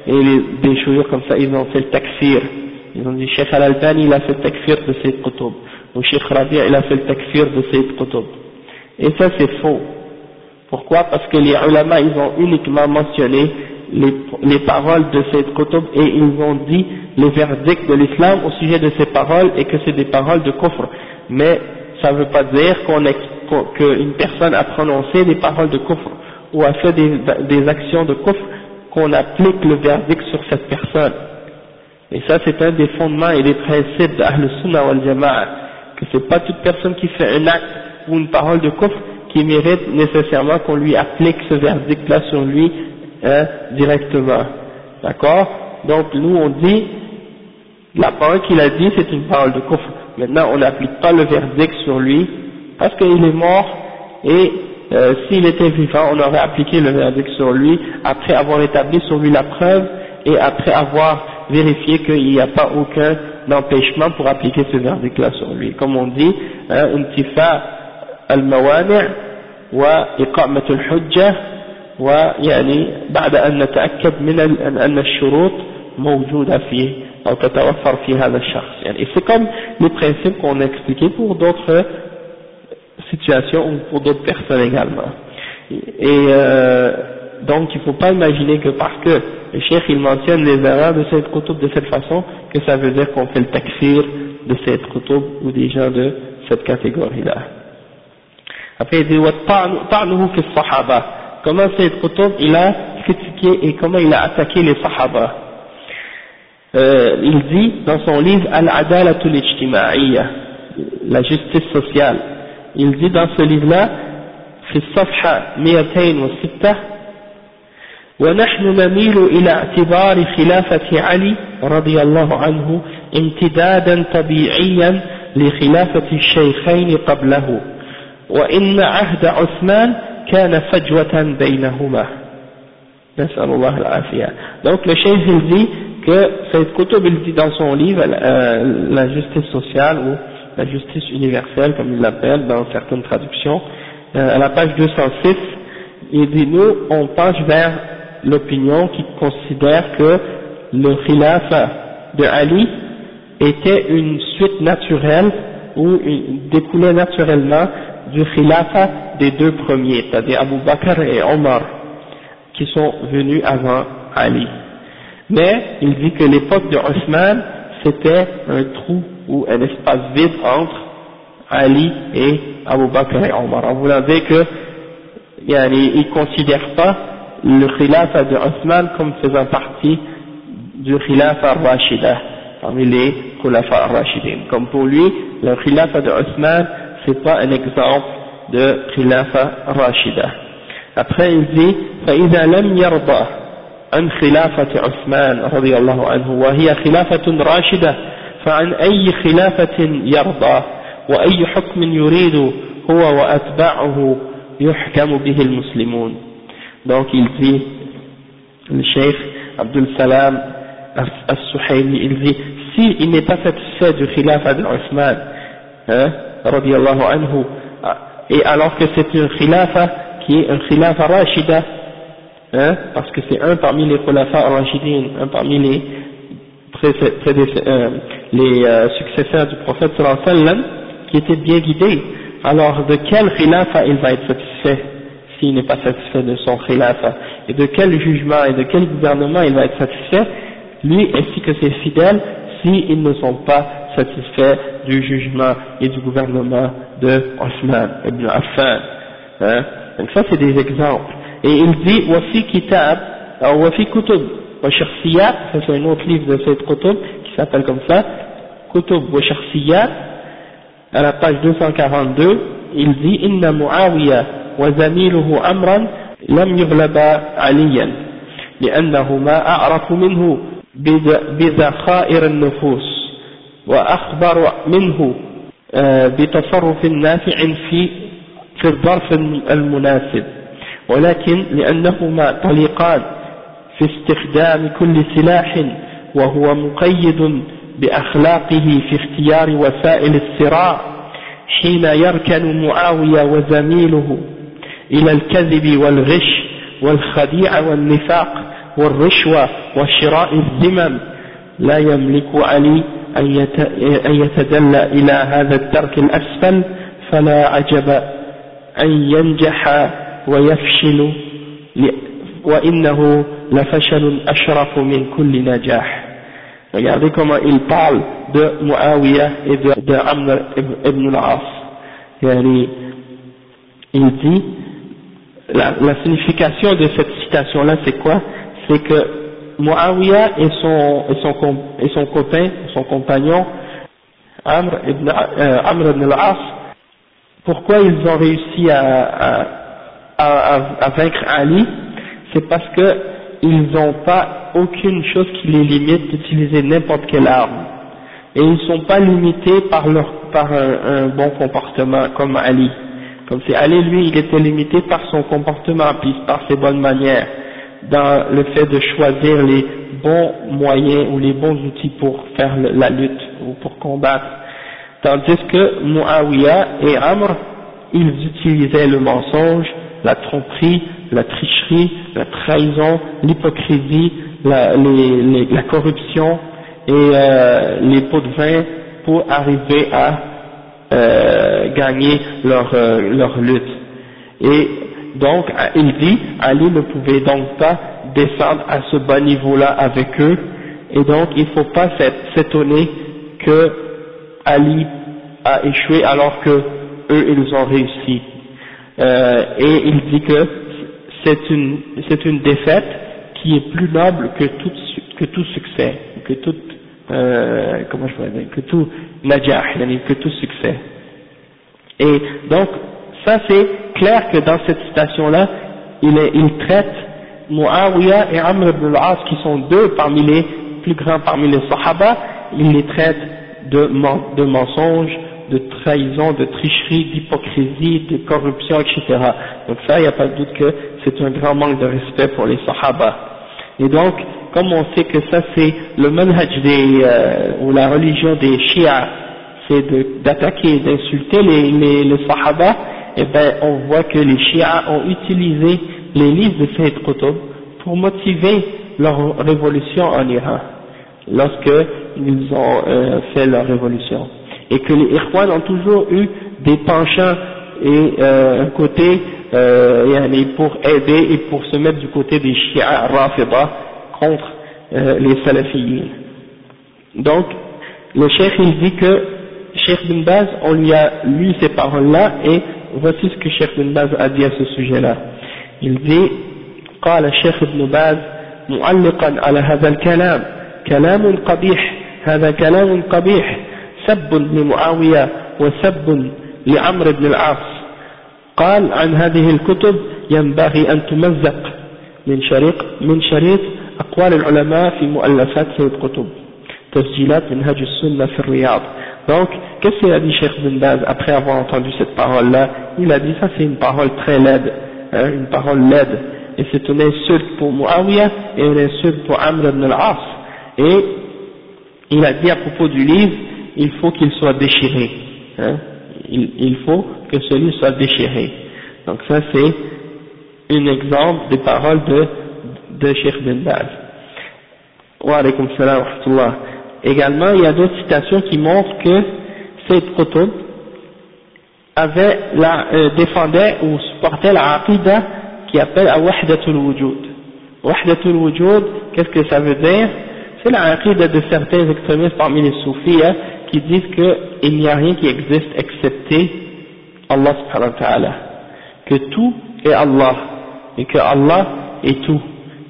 et les, des choses comme ça, ils ont fait le takfir. Ils ont dit Cheikh Al-Albani il a fait le takfir de Sayyid Qutub. Ou Cheikh Rabi il a fait le takfir de Sayyid Qutub. Et ça c'est faux. Pourquoi? Parce que les ulama ils ont uniquement mentionné les, les paroles de Sayyid Qutb et ils ont dit les verdicts de l'islam au sujet de ces paroles et que c'est des paroles de kufr. Mais ça ne veut pas dire qu'une personne a prononcé des paroles de kufr ou a fait des, des actions de kufr qu'on applique le verdict sur cette personne. Et ça c'est un des fondements et des principes d'Ahl Sunnah wal Jama'a, que c'est pas toute personne qui fait un acte ou une parole de kufr qui mérite nécessairement qu'on lui applique ce verdict-là sur lui Hein, directement. D'accord? Donc nous on dit, la parole qu'il a dit c'est une parole de coffre. Maintenant on n'applique pas le verdict sur lui parce qu'il est mort et euh, s'il était vivant on aurait appliqué le verdict sur lui après avoir établi sur lui la preuve et après avoir vérifié qu'il n'y a pas aucun empêchement pour appliquer ce verdict-là sur lui. Comme on dit, un hein, al-mawani' wa iqamat al-hujjah ويعني بعد أن نتأكد من أن الشروط موجودة فيه أو تتوفر في هذا الشخص يعني c'est comme les principes qu'on a expliqués pour d'autres situations ou pour d'autres personnes également et euh, donc il ne faut pas imaginer que parce que le cheikh il mentionne les erreurs de cette kutub de cette façon que ça veut dire qu'on fait le takfir de cette kutub ou des gens de cette catégorie là Après, il dit ta'nuhu fi sahaba. Comment Sayyid Qutb, il a critiqué et comment il a attaqué les sahaba. Euh, il dit dans son livre Al-Adalatul Ijtima'iyya, la justice sociale, il dit dans ce livre-là, في الصفحة 206 ونحن نميل إلى اعتبار خلافة علي رضي الله عنه امتدادا طبيعيا لخلافة الشيخين قبله وإن عهد عثمان كان فجوة بينهما نسأل الله العافية donc le cheikh il dit que cette Qutb il dit dans son livre euh, la justice sociale ou la justice universelle comme il l'appelle dans certaines traductions euh, à la page 206 il dit nous on penche vers l'opinion qui considère que le khilafa de Ali était une suite naturelle ou découlait naturellement du khilafa des deux premiers, c'est-à-dire Abu Bakr et Omar, qui sont venus avant Ali. Mais il dit que l'époque de Osman, c'était un trou ou un espace vide entre Ali et Abu Bakr et Omar. En voulant dire que il ne considère pas le khilafa de Osman comme faisant partie du khilafa Rashida, parmi les khulafa Rashidin. Comme pour lui, le khilafa de Osman c'est pas un exemple de khilafa rashida. Après il dit فإذا لم يرضى عن خلافة عثمان رضي الله عنه وهي خلافة راشدة فعن أي خلافة يرضى وأي حكم يريد هو وأتباعه يحكم به المسلمون donc il dit le cheikh Abdul Salam As-Suhaimi il dit si il n'est pas satisfait du khilafa de Othman hein, radiallahu anhu, et alors que c'est une khilafa qui est un khilafa rashida, hein, parce que c'est un parmi les khulafa al-rashidin, un parmi les, euh, les euh, successeurs du prophète sallallahu alayhi wa sallam, qui était bien guidé, alors de quel khilafa il va être satisfait s'il n'est pas satisfait de son khilafa? Et de quel jugement et de quel gouvernement il va être satisfait Lui ainsi que ses fidèles, s'ils ne sont pas satisfaits du jugement et du gouvernement de Osman ibn Affan. Hein Donc ça c'est des exemples. Et il dit, Wafi kitab, alors Wafi kutub, wa ça c'est un autre livre de cette kutub qui s'appelle comme ça, kutub wa à la page 242, il dit Inna Muawiya wa zamiluhu amran lam yughlaba aliyan لأنهما أعرف منه بذخائر النفوس وأخبر منه بتصرف نافع في في الظرف المناسب. ولكن لأنهما طليقان في استخدام كل سلاح وهو مقيد بأخلاقه في اختيار وسائل الصراع حين يركن معاوية وزميله إلى الكذب والغش والخديع والنفاق والرشوة وشراء الذمم لا يملك علي أن يتدلى إلى هذا الدرك الأسفل فلا عجب أن ينجح ويفشل وإنه لفشل أشرف من كل نجاح Regardez comment il parle de Muawiyah et de, de Amr ibn al-As. Il dit, la, la signification de cette citation-là, c'est quoi C'est que Muawiyah et son, et son, et son copain, son compagnon, Amr ibn, euh, Amr ibn al-As, pourquoi ils ont réussi à, à, vaincre Ali? C'est parce que ils n'ont pas aucune chose qui les limite d'utiliser n'importe quelle arme. Et ils ne sont pas limités par, leur, par un, bon comportement comme Ali. Comme c'est Ali, lui, il était limité par son comportement, puis par ses bonnes manières, dans le fait de choisir les bons moyens ou les bons outils pour faire la lutte ou pour combattre. Tandis que Muawiyah et Amr, ils utilisaient le mensonge, la tromperie, la tricherie, la trahison, l'hypocrisie, la, corruption et euh, les pots de vin pour arriver à euh, gagner leur, euh, leur lutte. Et donc, il dit, Ali ne pouvait donc pas descendre à ce bas niveau-là avec eux, et donc il ne faut pas s'étonner que Ali a échoué alors que eux ils ont réussi. Euh, et il dit que c'est une, c'est une défaite qui est plus noble que tout, que tout succès, que tout, euh, comment je pourrais dire, que tout najah, que tout succès. Et donc, ça c'est clair que dans cette citation-là, il, traite Muawiyah et Amr ibn al-As, qui sont deux parmi les plus grands parmi les Sahaba, il les traite de, de mensonges, de trahison, de tricherie, d'hypocrisie, de corruption, etc. Donc ça, il n'y a pas de doute que c'est un grand manque de respect pour les Sahaba. Et donc, comme on sait que ça c'est le manhaj des, euh, ou la religion des Shia, c'est d'attaquer et d'insulter les, les, Sahaba, eh ben on voit que les Shia ont utilisé les livres de Sayyid Qutb pour motiver leur révolution en Iran, lorsque ils ont euh, fait leur révolution et que les Ikhwan ont toujours eu des penchants et euh, un côté euh, pour aider et pour se mettre du côté des Shia Rafida contre euh, les Salafiyin. Donc, le Cheikh il dit que Cheikh bin Baz, on lui a lu ces paroles-là et voici ce que Cheikh bin Baz a dit à ce sujet-là. Il dit قال الشيخ ابن باز معلقا على هذا الكلام كلام قبيح هذا كلام قبيح سب لمعاوية وسب لعمر بن العاص. قال عن هذه الكتب ينبغي أن تمزق من شريط من شريط أقوال العلماء في مؤلفات سيد قطب تسجيلات منهج السنة في الرياض. Donc qu'est-ce qu'il a dit Cheikh Bin Baz après avoir entendu cette parole là il a dit ça c'est une parole très laide hein, une parole laide et c'est une insulte pour Muawiyah et une insulte pour Amr ibn al-As et il a dit à propos du livre il faut qu'il soit déchiré. Hein il, faut que celui soit déchiré. Donc ça c'est un exemple des paroles de, de Sheikh bin Baz. Wa alaykum salam wa Également, il y a d'autres citations qui montrent que Sayyid Qutb avait euh, défendait ou supportait la qui appelle à Wahdatul Wujud. Wahdatul Wujud, qu'est-ce que ça veut dire? C'est la de certains extrémistes parmi les soufis hein, qui disent qu'il n'y a rien qui existe excepté Allah subhanahu wa ta'ala. Que tout est Allah et que Allah est tout.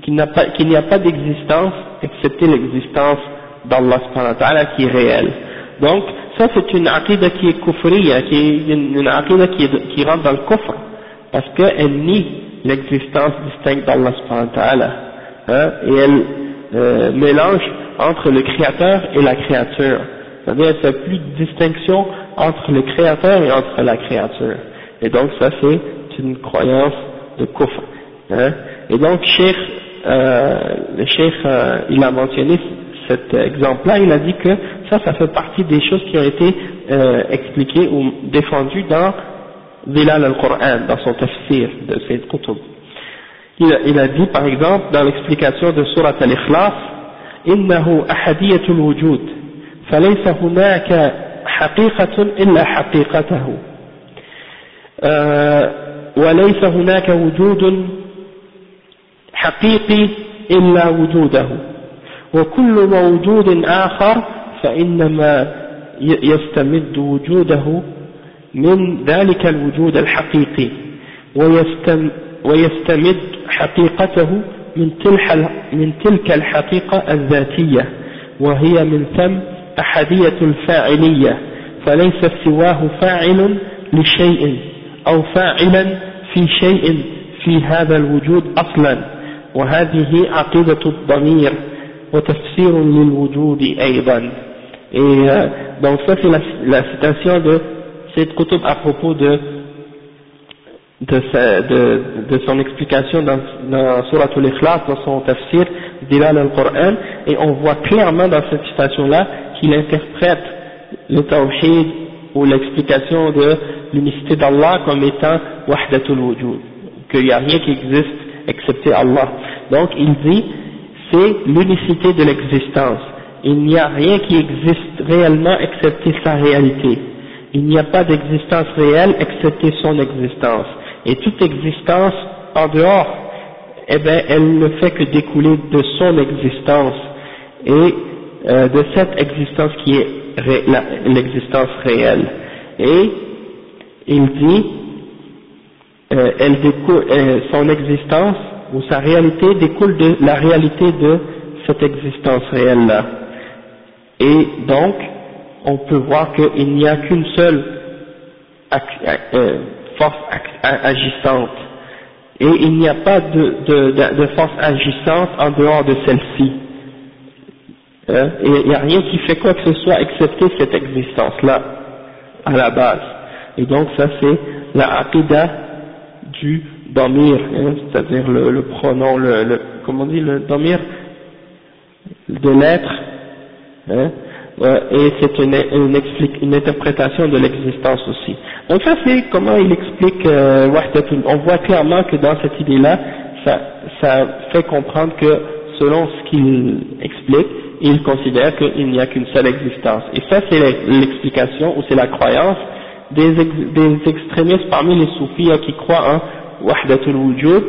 Qu'il n'y a pas d'existence excepté l'existence d'Allah qui est réelle. Donc, ça c'est une aqidah qui est kufriya, qui est une, une qui, qui rentre dans le kufr, parce qu'elle nie l'existence distincte d'Allah hein, et elle euh, mélange entre le créateur et la créature. C'est-à-dire qu'elle fait plus de distinction entre le créateur et entre la créature. Et donc ça c'est une croyance de kufr. Hein. Et donc Cheikh, euh, le Cheikh, euh, il a mentionné cet exemple-là, il a dit que ça, ça fait partie des choses qui ont été euh, expliquées ou défendues dans Bilal al-Qur'an, dans son tafsir de Sayyid Qutb. Il, il, a dit par exemple dans l'explication de Surat al-Ikhlas, إنه أحدية الوجود فليس هناك حقيقة إلا حقيقته آه وليس هناك وجود حقيقي إلا وجوده وكل موجود آخر فإنما يستمد وجوده من ذلك الوجود الحقيقي ويستمد حقيقته من تلك الحقيقة الذاتية وهي من ثم أحدية الفاعلية فليس سواه فاعل لشيء أو فاعلا في شيء في هذا الوجود أصلا وهذه عقيدة الضمير. وتفسير للوجود أيضا et euh, donc ça c'est la, la citation de cette Qutb à propos de de, sa, de, de son explication dans, dans Surah Al-Ikhlas, dans son tafsir d'Ilal al-Qur'an, et on voit clairement dans cette citation-là qu'il interprète le tawhid ou l'explication de l'unicité d'Allah comme étant wahdatul wujud, qu'il n'y a rien qui existe excepté Allah. Donc il dit, c'est l'unicité de l'existence. Il n'y a rien qui existe réellement excepté sa réalité. Il n'y a pas d'existence réelle excepté son existence. Et toute existence en dehors, eh bien, elle ne fait que découler de son existence et euh, de cette existence qui est l'existence réelle. Et il dit, euh, euh, son existence ou sa réalité découle de la réalité de cette existence réelle-là. Et donc, on peut voir qu'il n'y a qu'une seule euh, force agissante. Et il n'y a pas de, force agissante en dehors de celle-ci. Hein? Il n'y a rien qui fait quoi que ce soit excepté cette existence-là, à la base. Et donc ça c'est la aqidah du damir, hein? c'est-à-dire le, le, pronom, le, le, comment on dit le damir? De l'être, hein? et c'est une, une, une, interprétation de l'existence aussi. Donc ça c'est comment il explique euh, On voit clairement que dans cette idée-là, ça, ça fait comprendre que selon ce qu'il explique, il considère qu'il n'y a qu'une seule existence. Et ça c'est l'explication ou c'est la croyance des, des, extrémistes parmi les soufis qui croient en Wahdatul Wujud,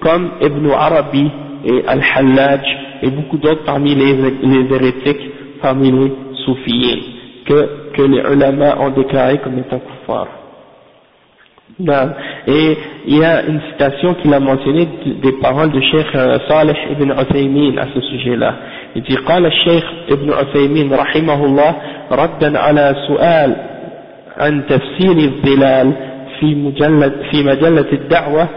comme Ibn Arabi et Al-Hallaj et beaucoup d'autres parmi les, les hérétiques parmi les soufis que, que les ulama ont déclaré comme étant kuffar. Et il y a une citation qu'il a mentionnée des paroles du Cheikh euh, Salih ibn Uthaymin à ce sujet-là. Il dit قال الشيخ ابن عثيمين رحمه الله ردا على سؤال عن تفسير الظلال في مجلد في مجلة الدعوة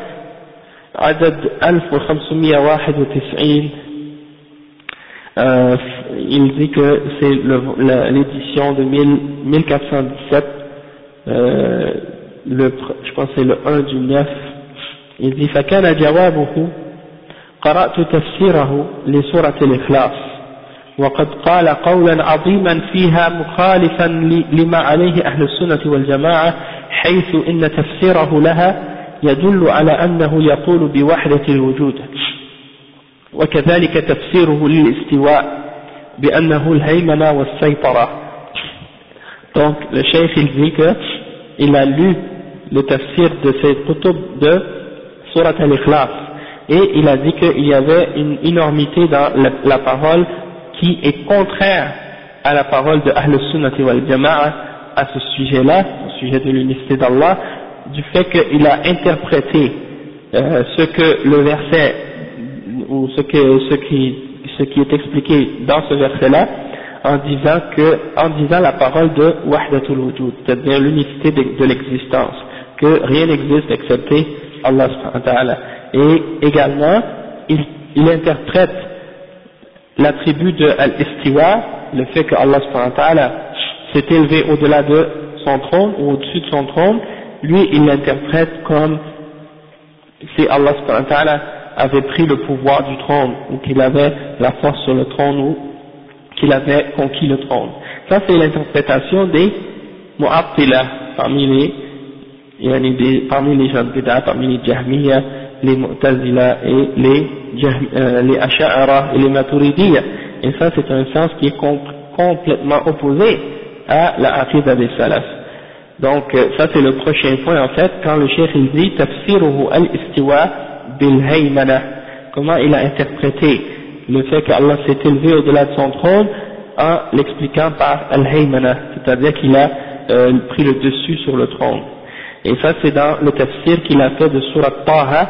عدد 1591 euh, il dit que c'est l'édition de 1417, euh, le, je pense que c'est le 1 du 9, il dit فكان جوابه قرأت تفسيره لسورة الإخلاص وقد قال قولا عظيما فيها مخالفا لما عليه أهل السنة والجماعة حيث إن تفسيره لها يدل على أنه يقول بوحدة الوجود. وكذلك تفسيره للاستواء بأنه الهيمنة والسيطرة. Donc le cheikh il dit que il a lu le tafsir de ces kutub de Surat al-Ikhlas. Et il a dit qu'il y avait une énormité dans la, la, parole qui est contraire à la parole de Ahl Sunnah wal Jama'a à ce sujet-là, au sujet de l'unicité d'Allah, du fait qu'il a interprété euh, ce que le verset ou ce, que, ce, qui, ce qui est expliqué dans ce verset-là en disant que en disant la parole de Wahdatul Wujud, c'est-à-dire l'unicité de, de l'existence, que rien n'existe excepté Allah subhanahu wa ta'ala. Et également, il, il interprète l'attribut de Al-Istiwa, le fait que Allah s'est élevé au-delà de son trône ou au-dessus de son trône, lui il l'interprète comme si Allah avait pris le pouvoir du trône ou qu'il avait la force sur le trône ou qu'il avait conquis le trône. Ça c'est l'interprétation des Mu'attila parmi les, parmi les gens de parmi les Jahmiya, les Mu'tazila et les, euh, les Asha'ara et les Maturidiyya. Et ça c'est un sens qui est complètement opposé à la Aqidah des Salaf. Donc euh, ça c'est le prochain point en fait, quand le cheikh il dit Tafsiruhu al-istiwa bil-haymana, comment il a interprété le fait qu'Allah s'est élevé au-delà de son trône en l'expliquant par al-haymana, c'est-à-dire qu'il a euh, pris le dessus sur le trône. Et ça c'est dans le tafsir qu'il a fait de Surat Taha,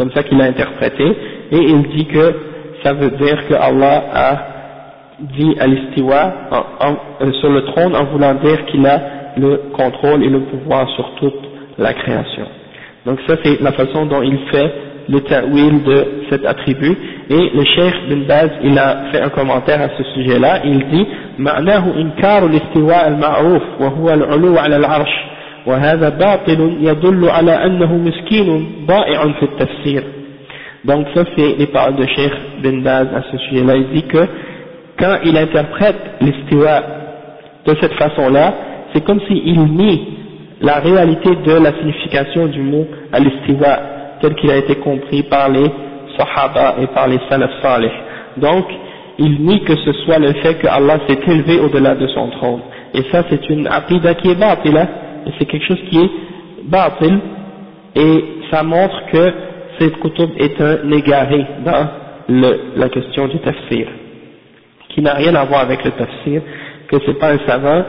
comme ça qu'il a interprété et il dit que ça veut dire que Allah a dit à l'istiwa euh, sur le trône en voulant dire qu'il a le contrôle et le pouvoir sur toute la création. Donc ça c'est la façon dont il fait le ta'wil de cet attribut et le cheikh bin Baz il a fait un commentaire à ce sujet-là il dit معناه إنكار الاستواء المعروف وهو العلو على العرش وهذا باطل يدل على أنه مسكين ضائع في التفسير donc ça c'est les paroles de Cheikh bin Baz à ce sujet-là il dit que quand il interprète l'istiwa de cette façon-là c'est comme s'il nie la réalité de la signification du mot al-istiwa tel qu'il a été compris par les sahaba et par les salaf salih. Donc, il nie que ce soit le fait que Allah s'est élevé au-delà de son trône. Et ça, c'est une aqidah qui est batila, et c'est quelque chose qui est batil, et ça montre que cette kutub est un égaré dans le, la question du tafsir, qui n'a rien à voir avec le tafsir, que c'est pas un savant,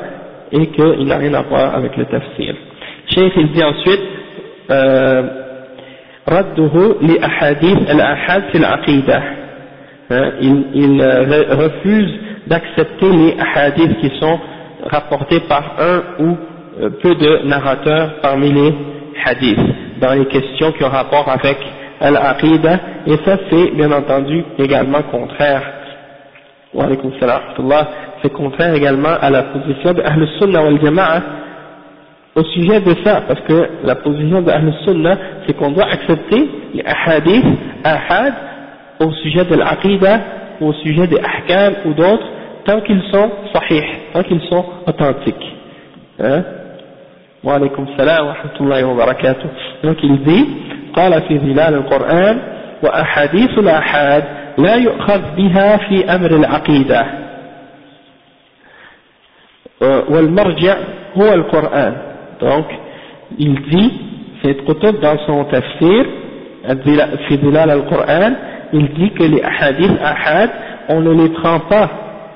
et qu'il n'a rien à voir avec le tafsir. Cheikh il dit ensuite رده لأحاديث الأحاد في العقيدة il, il refuse d'accepter les hadiths qui sont rapportés par un ou peu de narrateurs parmi les hadiths dans les questions qui ont rapport avec al-aqidah et ça c'est bien entendu également contraire c'est contraire également à la position de Ahl Sunnah wal Jama'a au sujet de ça, parce que la position de Ahl Sunnah, c'est qu'on doit accepter les ahadith, ahad, au sujet de l'aqidah, au sujet des ahkam ou d'autres, tant qu'ils sont sahih, tant qu'ils sont authentiques. Hein? Wa alaykum salam wa rahmatullahi wa barakatuh. Donc il dit, قال في ظلال القرآن وأحاديث الآحاد لا يؤخذ بها في أمر العقيدة والمرجع هو القرآن donc il dit c'est Qutb dans son tafsir في ظلال القرآن il dit que les hadiths ahad on ne les prend pas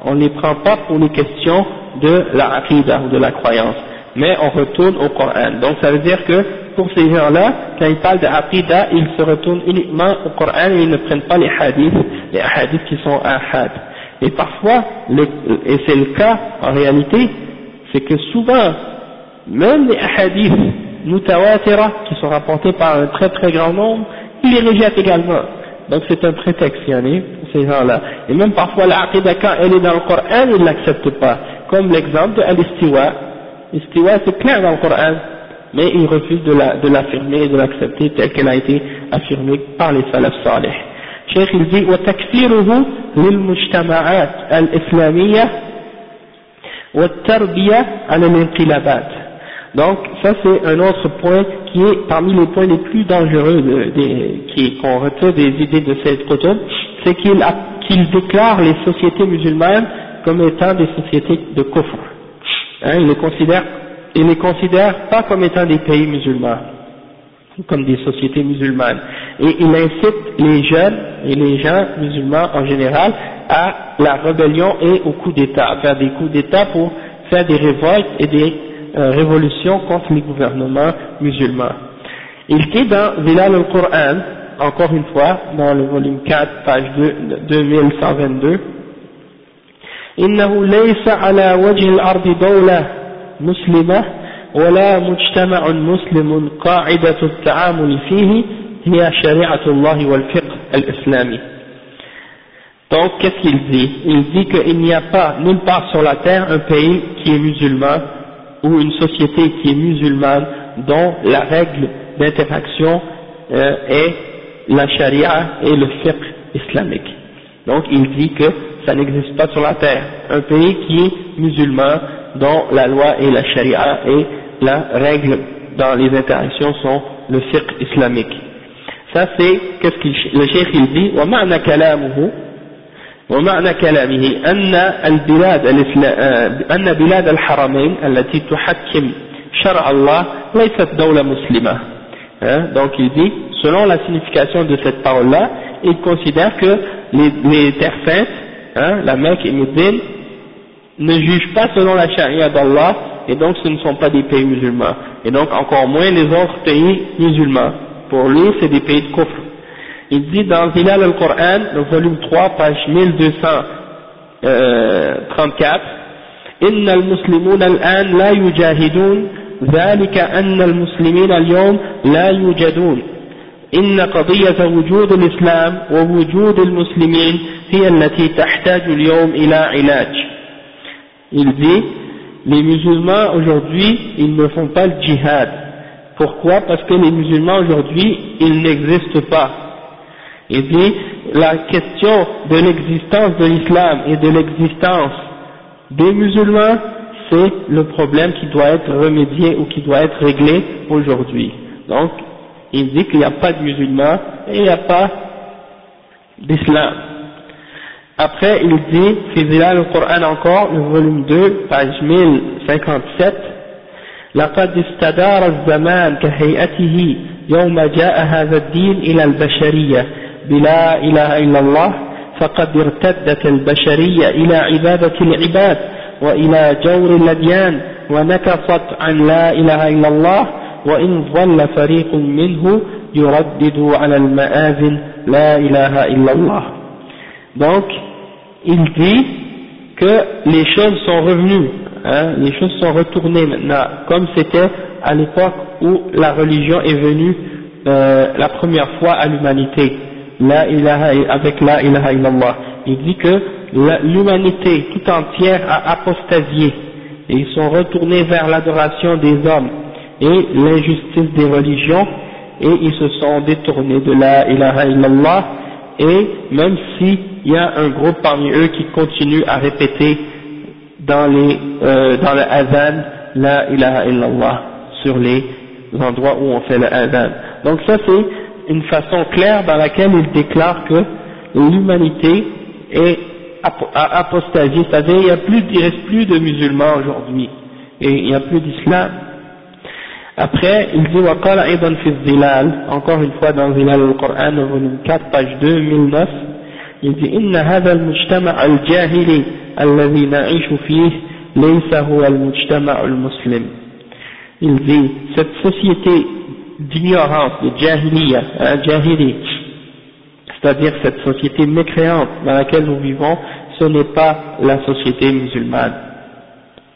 on ne les prend pas pour les questions de la aqidah ou de la croyance mais on retourne au Coran donc ça veut dire que pour ces gens-là quand ils parlent de aqidah ils se retournent uniquement au Coran et ils ne prennent pas les hadiths les hadiths qui sont ahad et parfois, et c'est le cas en réalité, c'est que souvent, même les hadiths mutawatira qui sont rapportés par un très très grand nombre, il les rejette également. Donc c'est un prétexte, yani, pour ces gens-là. Et même parfois l'aqidah, quand elle est dans le Coran, ils ne l'acceptent pas. Comme l'exemple de Al-Istiwa. Istiwa, c'est clair dans le Coran, mais ils refusent de l'affirmer et de l'accepter telle qu'elle a été affirmée par les salaf salih. Cheikh il dit وتكفيره للمجتمعات الإسلامية والتربية على الانقلابات donc ça c'est un autre point qui est parmi les points les plus dangereux qu'on retrouve des idées de cette côte, c'est qu'il qu déclare les sociétés musulmanes comme étant des sociétés de kufr. Hein, il les considère, il les considère pas comme étant des pays musulmans, comme des sociétés musulmanes. Et il incite les jeunes et les gens musulmans en général à la rébellion et au coup d'État, à faire des coups d'État pour faire des révoltes et des euh, révolution contre les gouvernements musulmans. Il dit dans Zilal al-Qur'an, encore une fois, dans le volume 4, page 2122, إنه ليس على وجه الأرض دولة مسلمة ولا مجتمع مسلم قاعدة التعامل فيه هي شريعة الله والفقه الإسلامي. Donc, qu'est-ce qu'il dit Il dit qu'il n'y a pas nulle part sur la terre un pays qui est musulman ou une société qui est musulmane dont la règle d'interaction euh, est la charia et le fiqh islamique. Donc il dit que ça n'existe pas sur la terre. Un pays qui est musulman dont la loi et la charia et la règle dans les interactions sont le fiqh islamique. Ça c'est qu'est-ce que le cheikh il dit ومعنى كلامه أن البلاد أن بلاد الحرمين التي تحكم شرع الله ليست دولة مسلمة hein? donc il dit selon la signification de cette parole là il considère que les, les terres saintes hein, la Mecque et Médine ne jugent pas selon la charia d'Allah et donc ce ne sont pas des pays musulmans et donc encore moins les autres pays musulmans pour lui c'est des pays de kufr il dit dans Zilal al-Qur'an, le volume 3, page 1234, إن المسلمون الآن لا يجاهدون ذلك أن المسلمين اليوم لا يوجدون إن قضية وجود الإسلام ووجود المسلمين هي التي تحتاج اليوم إلى علاج Il dit, les musulmans aujourd'hui, ils ne font pas le djihad. Pourquoi Parce que les musulmans aujourd'hui, ils n'existent pas. Il dit la question de l'existence de l'islam et de l'existence des musulmans, c'est le problème qui doit être remédié ou qui doit être réglé aujourd'hui. Donc, il dit qu'il n'y a pas de musulmans et il n'y a pas d'islam. Après, il dit, là le Coran encore, le volume 2, page 1057, لقد استدار الزمان كهيئته يوم جاء هذا الدين إلى البشرية. بلا إله إلا الله فقد ارتدت البشرية إلى عبادة العباد وإلى جور الأديان ونكصت عن لا إله إلا الله. وإن ظل فريق منه يردد على المآذن لا إله إلا الله donc il dit que les choses sont revenues hein, les choses sont retournées maintenant comme c'était à l'époque où la religion est venue euh, la première fois à l'humanité la ilaha, avec la ilaha illallah. Il dit que l'humanité tout entière a apostasié et ils sont retournés vers l'adoration des hommes et l'injustice des religions et ils se sont détournés de la ilaha illallah et même s'il y a un groupe parmi eux qui continue à répéter dans les euh, dans le adhan la ilaha illallah sur les endroits où on fait le adhan. Donc ça c'est une façon claire dans laquelle il déclare que l'humanité est apostasie, c'est-à-dire il ne reste plus de musulmans aujourd'hui et il n'y a plus d'islam. Après, il dit وقال أيضا في الظلال encore une fois dans Zilal al-Qur'an volume 4 page 2009 il dit إن هذا المجتمع الجاهلي الذي نعيش فيه ليس هو المجتمع المسلم il dit cette société d'ignorance, de jahiliya, hein, jahili, c'est-à-dire cette société mécréante dans laquelle nous vivons, ce n'est pas la société musulmane.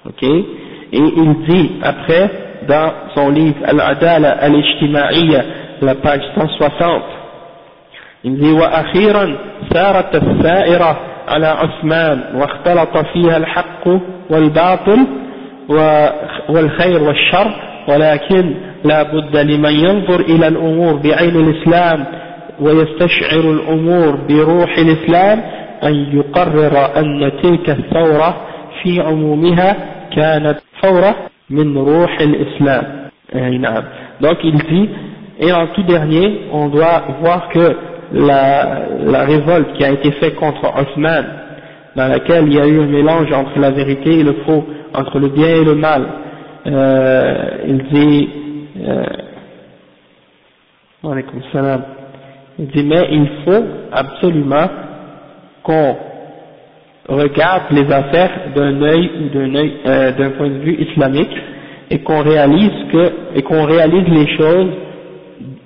Ok Et il dit après, dans son livre Al-Adala al-Ijtima'iyya, la page 160, il dit وأخيرا سارت السائرة على عثمان واختلط فيها الحق والباطل والخير والشر ولكن لا بد لمن ينظر إلى الأمور بعين الإسلام ويستشعر الأمور بروح الإسلام أن يقرر أن تلك الثورة في عمومها كانت ثورة Euh, donc il dit et en tout dernier on doit voir que la, la révolte qui a été faite contre Osman dans laquelle il y a eu un mélange entre la vérité et le faux entre le bien et le mal euh, il dit euh, il dit mais il faut absolument qu'on regarde les affaires d'un œil ou euh, d'un point de vue islamique et qu'on réalise que et qu'on réalise les choses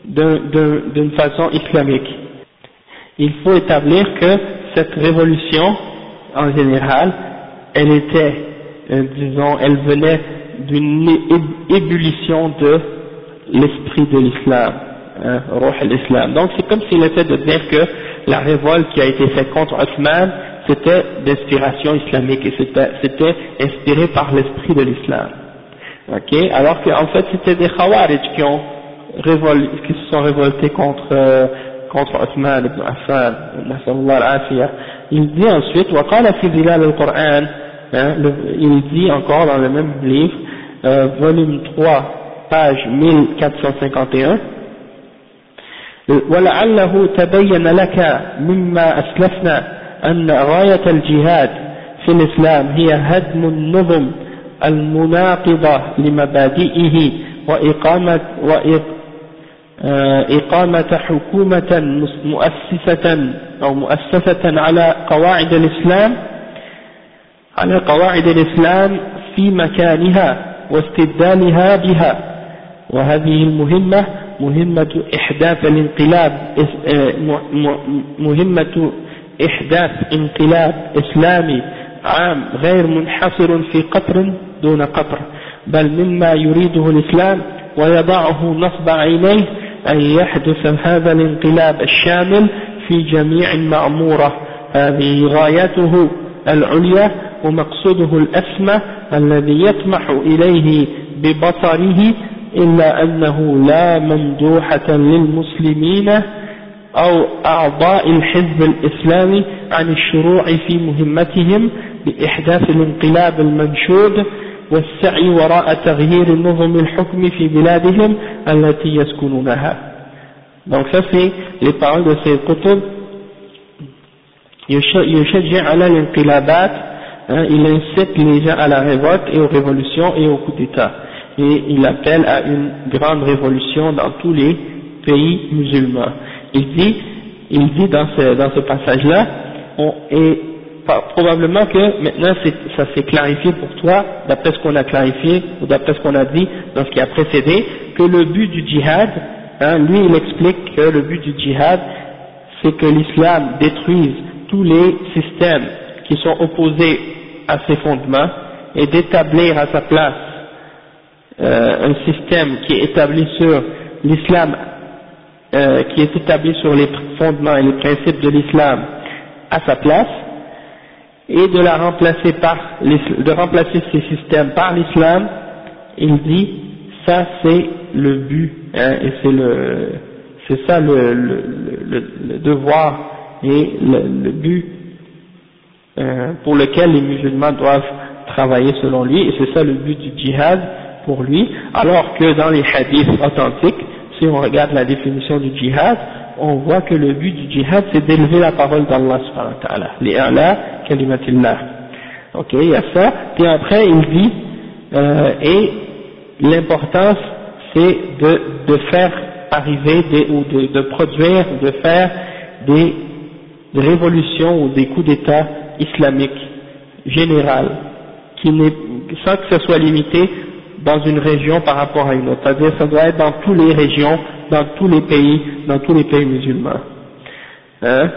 d'une façon islamique. Il faut établir que cette révolution en général, elle était, euh, disons, elle venait d'une ébullition de l'esprit de l'islam, hein, l'islam. Donc c'est comme s'il était de dire que la révolte qui a été faite contre Othman, c'était d'inspiration islamique et c'était inspiré par l'esprit de l'islam. Ok, alors qu'en fait c'était des Khawarij qui ont qui se sont révoltés contre euh, contre Othman ibn Affan, il dit ensuite, وقال في ظلال القرآن, hein, il dit encore dans le même livre, euh, volume 3, page 1451, ولعله تبين لك مما أسلفنا أن غاية الجهاد في الإسلام هي هدم النظم المناقضة لمبادئه وإقامة, إقامة حكومة مؤسسة أو مؤسسة على قواعد الإسلام على قواعد الإسلام في مكانها واستبدالها بها. وهذه المهمة مهمة إحداث الانقلاب مهمة إحداث انقلاب إسلامي عام غير منحصر في قطر دون قطر بل مما يريده الإسلام ويضعه نصب عينيه أن يحدث هذا الانقلاب الشامل في جميع المعمورة هذه غايته العليا ومقصوده الأسمى الذي يطمح إليه ببصره إلا أنه لا ممدوحة للمسلمين أو أعضاء الحزب الإسلامي عن الشروع في مهمتهم بإحداث الانقلاب المنشود والسعي وراء تغيير نظم الحكم في بلادهم التي يسكنونها Donc ça c'est les paroles de ces kutub. يشجع على الانقلابات il incite les gens à la révolte et aux révolutions et aux coups d'État. Et il appelle à une grande révolution dans tous les pays musulmans. Il dit, il dit dans ce, dans ce passage-là, et probablement que maintenant ça s'est clarifié pour toi, d'après ce qu'on a clarifié, ou d'après ce qu'on a dit dans ce qui a précédé, que le but du djihad, hein, lui il explique que le but du djihad, c'est que l'islam détruise tous les systèmes qui sont opposés à ses fondements et d'établir à sa place euh, un système qui est établi sur l'islam, euh, qui est établi sur les fondements et les principes de l'islam à sa place, et de la remplacer par de remplacer ces systèmes par l'islam, il dit ça c'est le but hein, et c'est le c'est ça le, devoir et le, but euh, pour lequel les musulmans doivent travailler selon lui, et c'est ça le but du djihad pour lui, alors que dans les hadiths authentiques, si on regarde la définition du djihad, on voit que le but du djihad c'est d'élever la parole d'Allah subhanahu wa ta'ala, li'ala kalimatillah. Ok, il y a ça, puis après il dit, euh, et l'importance c'est de, de faire arriver ou de, de produire, de faire des, révolutions ou des coups d'état islamique général, qui sans que ce soit limité dans une région par rapport à une autre. C'est-à-dire ça doit être dans toutes les régions, dans tous les pays, dans tous les pays musulmans. Hein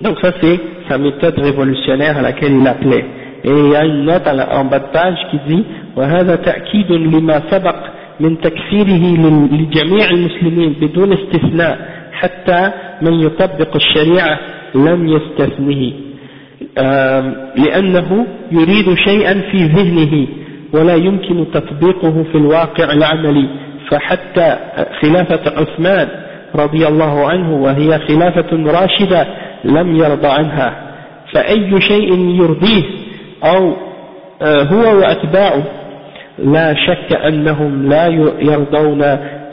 Donc ça c'est sa méthode révolutionnaire à laquelle il appelait. Et il y a une note en bas de page qui dit وهذا تأكيد لما سبق من تكفيره لجميع المسلمين بدون استثناء حتى من يطبق الشريعة لم يستثنه لأنه يريد شيئا في ذهنه ولا يمكن تطبيقه في الواقع العملي. فحتى خلافة عثمان رضي الله عنه وهي خلافة راشدة لم يرضى عنها. فأي شيء يرضيه أو آه، هو وأتباعه لا شك أنهم لا يرضون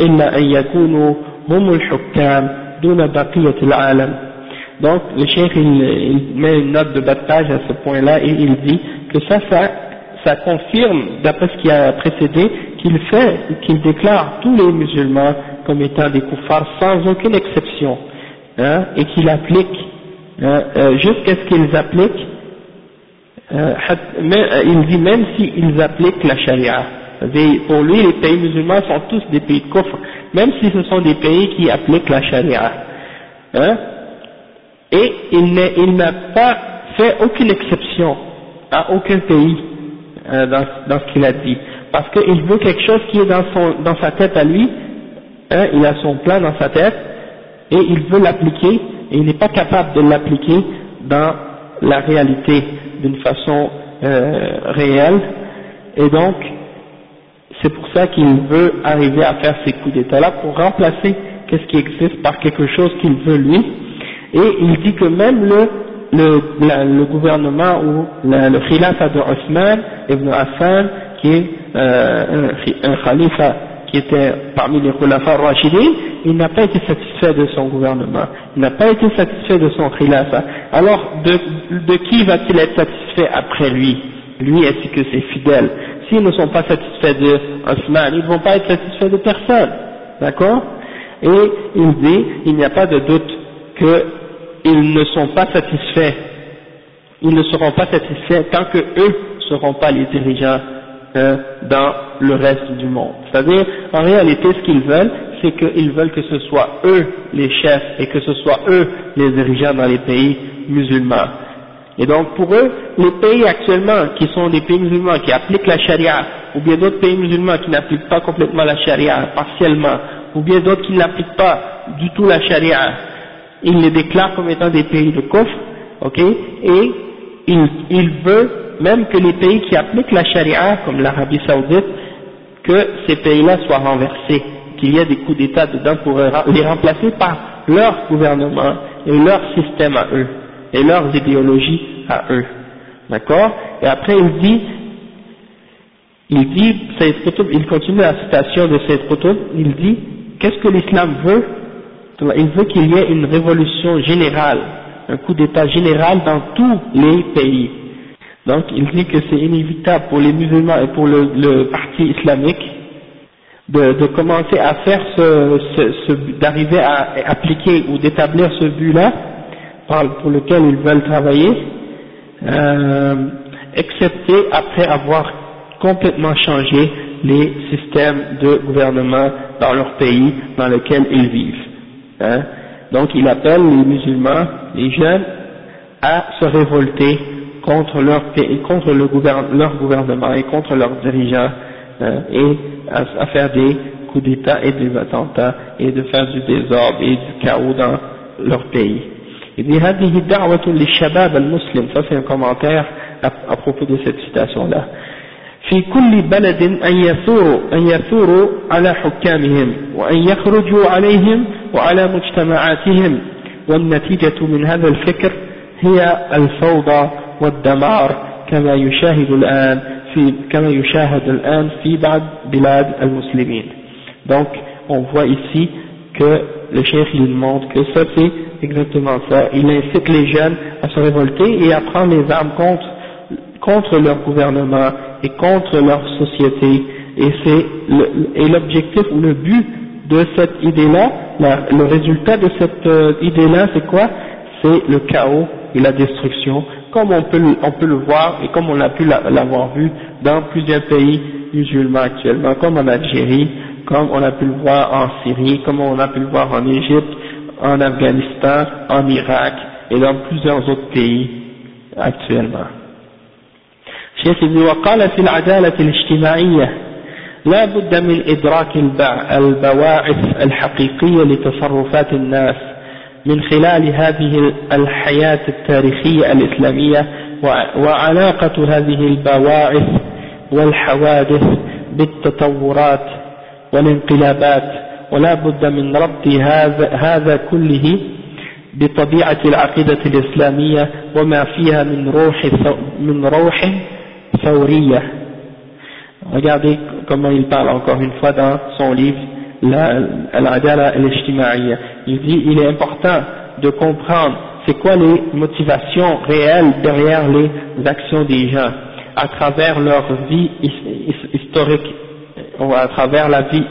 إلا أن يكونوا هم الحكام دون بقية العالم. Donc, le chef, il, il, met une note de bas de page à ce point-là et il dit que ça, ça, ça confirme, d'après ce qui a précédé, qu'il fait, qu'il déclare tous les musulmans comme étant des koufars sans aucune exception, hein, et qu'il applique, hein, euh, jusqu'à ce qu'ils appliquent euh, euh, il dit même s'ils appliquent la charia. Pour lui, les pays musulmans sont tous des pays de kufr, même si ce sont des pays qui appliquent la charia. Hein? Et il n'a pas fait aucune exception à aucun pays euh, dans, dans, ce qu'il a dit. Parce qu'il veut quelque chose qui est dans, son, dans sa tête à lui, hein, il a son plan dans sa tête, et il veut l'appliquer, et il n'est pas capable de l'appliquer dans la réalité d'une façon euh, réelle, et donc c'est pour ça qu'il veut arriver à faire ces coups d'état-là pour remplacer qu'est-ce qui existe par quelque chose qu'il veut lui, et il dit que même le, le, le gouvernement ou le khilafah de Osman ibn Affan, qui est euh, un, un khalifa qui était parmi les khulafas rachidin, il n'a pas été satisfait de son gouvernement, il n'a pas été satisfait de son khilafah. Alors, de, de qui va-t-il être satisfait après lui? Lui ainsi que ses fidèles. S'ils ne sont pas satisfaits de Osman, ils ne vont pas être satisfaits de personne. D'accord? Et il dit, il n'y a pas de doute qu'ils ne sont pas satisfaits, ils ne seront pas satisfaits tant que eux seront pas les dirigeants euh, dans le reste du monde. C'est-à-dire, en réalité, ce qu'ils veulent, c'est qu'ils veulent que ce soit eux les chefs et que ce soit eux les dirigeants dans les pays musulmans. Et donc pour eux, les pays actuellement qui sont des pays musulmans qui appliquent la charia, ou bien d'autres pays musulmans qui n'appliquent pas complètement la charia, partiellement, ou bien d'autres qui n'appliquent pas du tout la charia, ils les déclarent comme étant des pays de coffre, ok, et il, il veut même que les pays qui appliquent la charia, comme l'Arabie saoudite, que ces pays-là soient renversés, qu'il y ait des coups d'État dedans pour les remplacer par leur gouvernement et leur système à eux, et leurs idéologies à eux. D'accord? Et après il dit, il dit, il continue la citation de cette photo, il dit, qu'est-ce que l'islam veut? Il veut qu'il y ait une révolution générale, un coup d'État général dans tous les pays. Donc il dit que c'est inévitable pour les musulmans et pour le, parti islamique de, commencer à faire ce d'arriver à appliquer ou d'établir ce but-là pour lequel ils veulent travailler, euh, excepté après avoir complètement changé les systèmes de gouvernement dans leur pays dans lequel ils vivent. Hein. Donc il appelle les musulmans, les jeunes, à se révolter contre leur contre le leur gouvernement et contre leurs dirigeants hein, et à, faire des coups d'État et des attentats et de faire du désordre et du chaos dans leur pays. Et dit هذه دعوة للشباب المسلم ça c'est un commentaire à, à propos de cette citation là في كل بلد أن يثوروا أن يثوروا على حكامهم وأن يخرجوا عليهم وعلى مجتمعاتهم. والنتيجة من هذا الفكر هي الفوضى والدمار كما يشاهد الآن في كما يشاهد الآن في بعض بلاد المسلمين. Donc on voit ici que le chef il montre que ça c'est exactement ça. Il incite les jeunes à se révolter et à prendre les armes contre contre leur gouvernement et contre leur société et c'est l'objectif ou le but de cette idée-là, le résultat de cette euh, idée-là, c'est quoi? C'est le chaos et la destruction comme on peut, on peut le voir et comme on a pu l'avoir vu dans plusieurs pays musulmans actuellement, comme en Algérie, comme on a pu le voir en Syrie, comme on a pu le voir en Égypte, en Afghanistan, en Irak et dans plusieurs autres pays actuellement. شيخ ابن وقال في العدالة الاجتماعية لا بد من إدراك البواعث الحقيقية لتصرفات الناس من خلال هذه الحياة التاريخية الإسلامية وعلاقة هذه البواعث والحوادث بالتطورات والانقلابات. ولا بد من ربط هذا, هذا كله بطبيعة العقيدة الإسلامية وما فيها من روح من روح Thawriya. Regardez comment il parle encore une fois dans son livre Al-Adala al Il dit il est important de comprendre c'est quoi les motivations réelles derrière les actions des gens à travers leur vie historique ou à travers la vie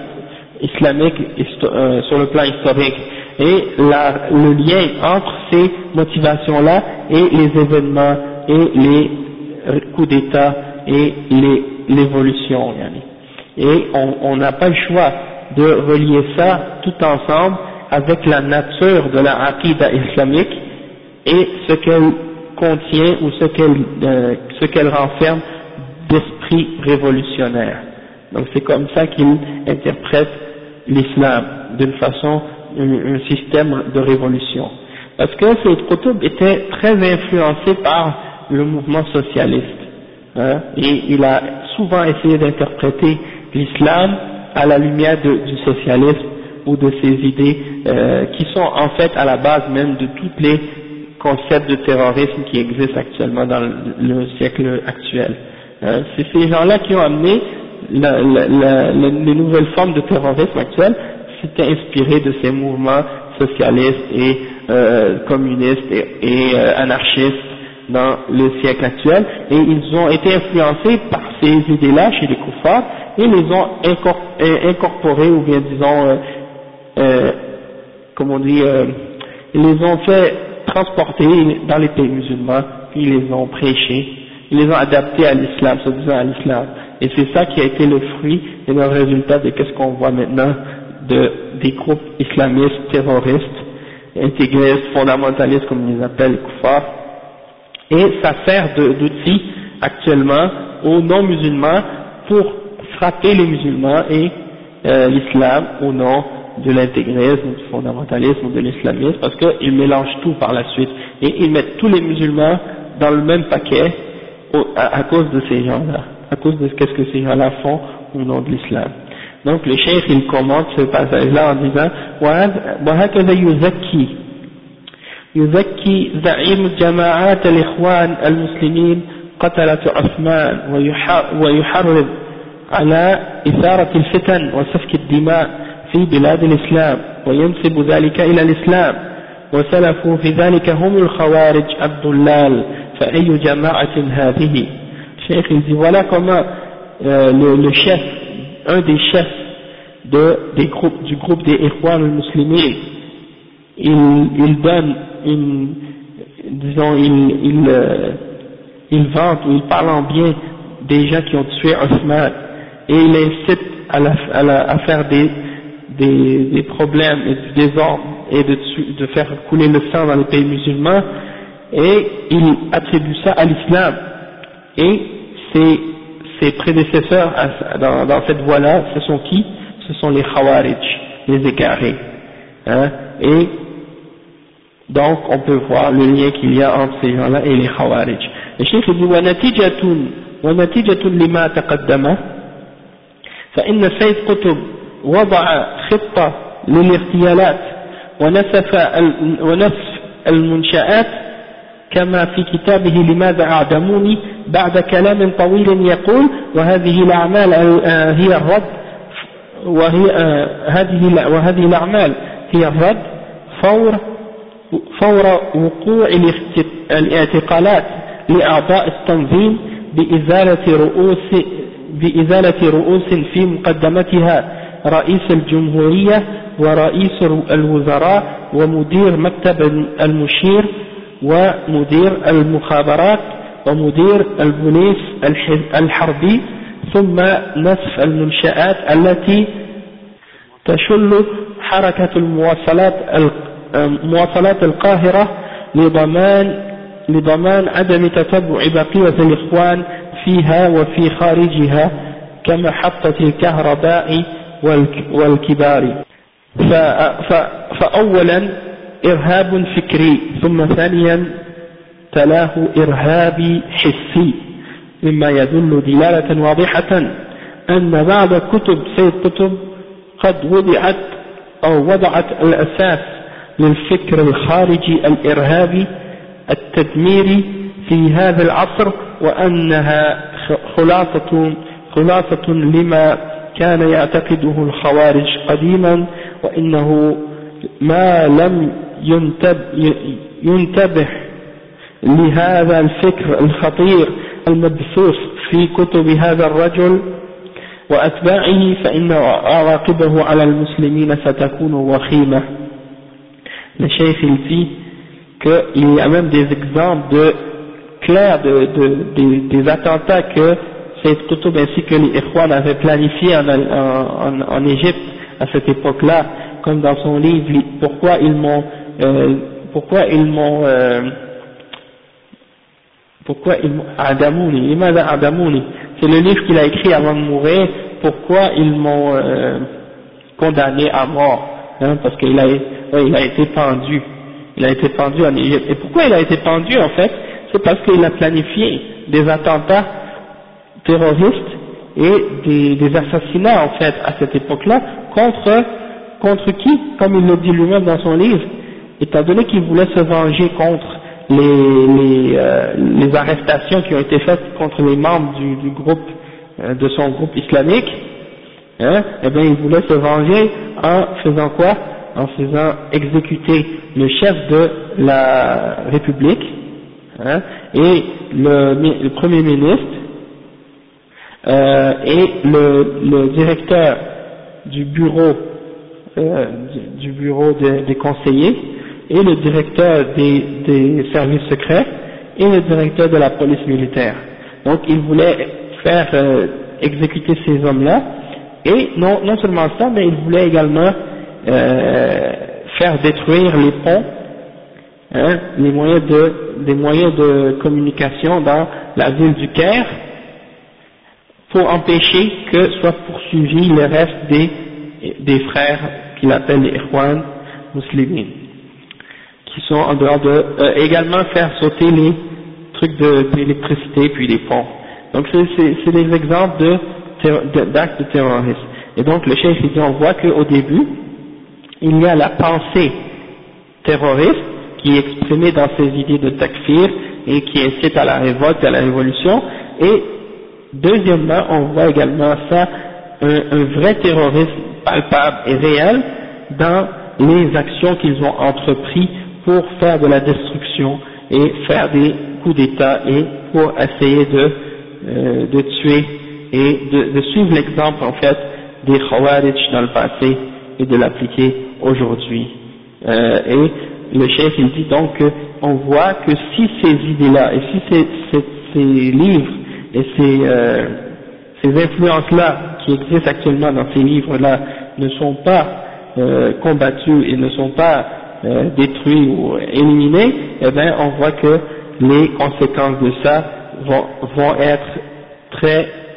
islamique euh, sur le plan historique et le lien entre ces motivations-là et les événements et les coups d'État et l'évolution. Et on n'a pas le choix de relier ça tout ensemble avec la nature de la aqidah islamique et ce qu'elle contient ou ce qu'elle euh, ce renferme d'esprit révolutionnaire. Donc c'est comme ça qu'il interprète l'islam d'une façon, un, système de révolution. Parce que cette Qutb était très influencé par le mouvement socialiste. Hein, et il a souvent essayé d'interpréter l'islam à la lumière du socialisme ou de ses idées euh, qui sont en fait à la base même de tous les concepts de terrorisme qui existent actuellement dans le, siècle actuel. Hein, C'est ces gens-là qui ont amené la, la, les nouvelles formes de terrorisme actuelles s'étaient inspirées de ces mouvements socialistes et euh, communistes et, euh, anarchistes dans le siècle actuel et ils ont été influencés par ces idées-là chez les koufars et les ont euh, incorporés ou bien disons euh, euh, comment on dit euh, ils les ont fait transporter dans les pays musulmans puis ils les ont prêchés ils les ont adaptés à l'islam se disant à l'islam et c'est ça qui a été le fruit et le résultat de ce qu'on voit maintenant de, des groupes islamistes, terroristes, intégristes, fondamentalistes comme ils les appellent, kuffar Et ça sert d'outil actuellement aux non-musulmans pour frapper les musulmans et euh, l'islam au nom de l'intégrisme, du fondamentalisme ou de l'islamisme, parce qu'ils mélangent tout par la suite. Et ils mettent tous les musulmans dans le même paquet à cause de ces gens-là à cause de qu'est-ce que ces gens-là font au nom de l'islam. Donc le cheikh il commente ce passage-là en disant وهكذا يزكي يزكي زعيم جماعات الإخوان المسلمين قتلة عثمان ويحرض على إثارة الفتن وسفك الدماء في بلاد الإسلام وينسب ذلك إلى الإسلام. وسلفوا في ذلك هم الخوارج الضلال فأي جماعة هذه؟ comment euh, le, le, chef, un des chefs de, des groupes, du groupe des Ikhwan al-Muslimin, il, il donne une, disons, il, il, euh, il vante ou il parle en bien des gens qui ont tué Osman et il incite à, à, à faire des, des, des, problèmes et du désordre et de, de faire couler le sang dans les pays musulmans. Et il attribue ça à l'islam. Et ses, ses prédécesseurs dans, dans cette voie-là, ce sont qui? Ce sont les Khawarij, les égarés. Hein. Et donc on peut voir le lien qu'il y a entre ces gens-là et les Khawarij. Le Cheikh dit ونتيجة ونتيجة لما تقدم فإن سيد قطب وضع خطة للاغتيالات ونسف ونسف المنشآت كما في كتابه لماذا أعدموني بعد كلام طويل يقول وهذه الأعمال آه، هي الرد وهي آه، هذه وهذه الأعمال هي الرد فور فور وقوع الاعتقالات لأعضاء التنظيم بإزالة رؤوس بإزالة رؤوس في مقدمتها رئيس الجمهورية ورئيس الوزراء ومدير مكتب المشير ومدير المخابرات ومدير البوليس الحربي ثم نسف المنشآت التي تشل حركة المواصلات مواصلات القاهرة لضمان لضمان عدم تتبع بقية الإخوان فيها وفي خارجها كمحطة الكهرباء والكبار. فأولا إرهاب فكري ثم ثانيا تلاه إرهابي حسي مما يدل دلالة واضحة أن بعض كتب سيد كتب قد وضعت أو وضعت الأساس للفكر الخارجي الإرهابي التدميري في هذا العصر وأنها خلاصة, خلاصة لما كان يعتقده الخوارج قديما وإنه ما لم ينتبه لهذا الفكر الخطير المبثوث في كتب هذا الرجل وأتباعه فإن عواقبه على المسلمين ستكون وخيمة. Le cheikh il dit qu'il y a même des exemples de clairs de, de, de, des attentats que Sayyid Qutb ainsi que les Ikhwan avaient planifiés en, en, en Égypte à cette époque-là, comme dans son livre, pourquoi ils m'ont, euh, pourquoi ils m'ont, euh, pourquoi ils m'ont, Adamouni, Adamouni, c'est le livre qu'il a écrit avant de mourir, pourquoi ils m'ont euh, condamné à mort, hein, parce qu'il a, été pendu, il a été pendu en Égypte. Et pourquoi il a été pendu en fait? C'est parce qu'il a planifié des attentats terroristes et des, assassinats en fait à cette époque-là contre contre qui Comme il le dit lui-même dans son livre, étant donné qu'il voulait se venger contre les, euh, arrestations qui ont été faites contre les membres du, du groupe euh, de son groupe islamique, hein, eh bien il voulait se venger en faisant quoi? En faisant exécuter le chef de la République hein, et le, Premier ministre euh, et le, le, directeur du bureau euh, du, bureau de, des conseillers et le directeur des, des, services secrets et le directeur de la police militaire. Donc il voulait faire euh, exécuter ces hommes-là et non, non seulement ça, mais il voulait également euh, faire détruire les ponts, hein, les moyens de, des moyens de communication dans la ville du Caire pour empêcher que soit poursuivi le reste des, des frères qu'il appelle les Ikhwan musulmans, qui sont en dehors de, euh, également faire sauter les trucs d'électricité puis les ponts. Donc c'est des exemples de, d'actes de, terrorisme. Et donc le chef dit on voit qu'au début, il y a la pensée terroriste qui est exprimée dans ces idées de takfir et qui incite à la révolte, à la révolution, et Deuxièmement, on voit également ça, un, vrai terrorisme palpable et réel dans les actions qu'ils ont entrepris pour faire de la destruction et faire des coups d'État et pour essayer de, euh, de tuer et de, de suivre l'exemple en fait des Khawarij dans le passé et de l'appliquer aujourd'hui. Euh, et le chef il dit donc qu'on voit que si ces idées-là et si ces, ces, ces livres et ces, euh, ces influences-là qui existent actuellement dans ces livres-là ne sont pas euh, combattues et ne sont pas euh, détruits ou éliminés, eh bien on voit que les conséquences de ça vont, vont être très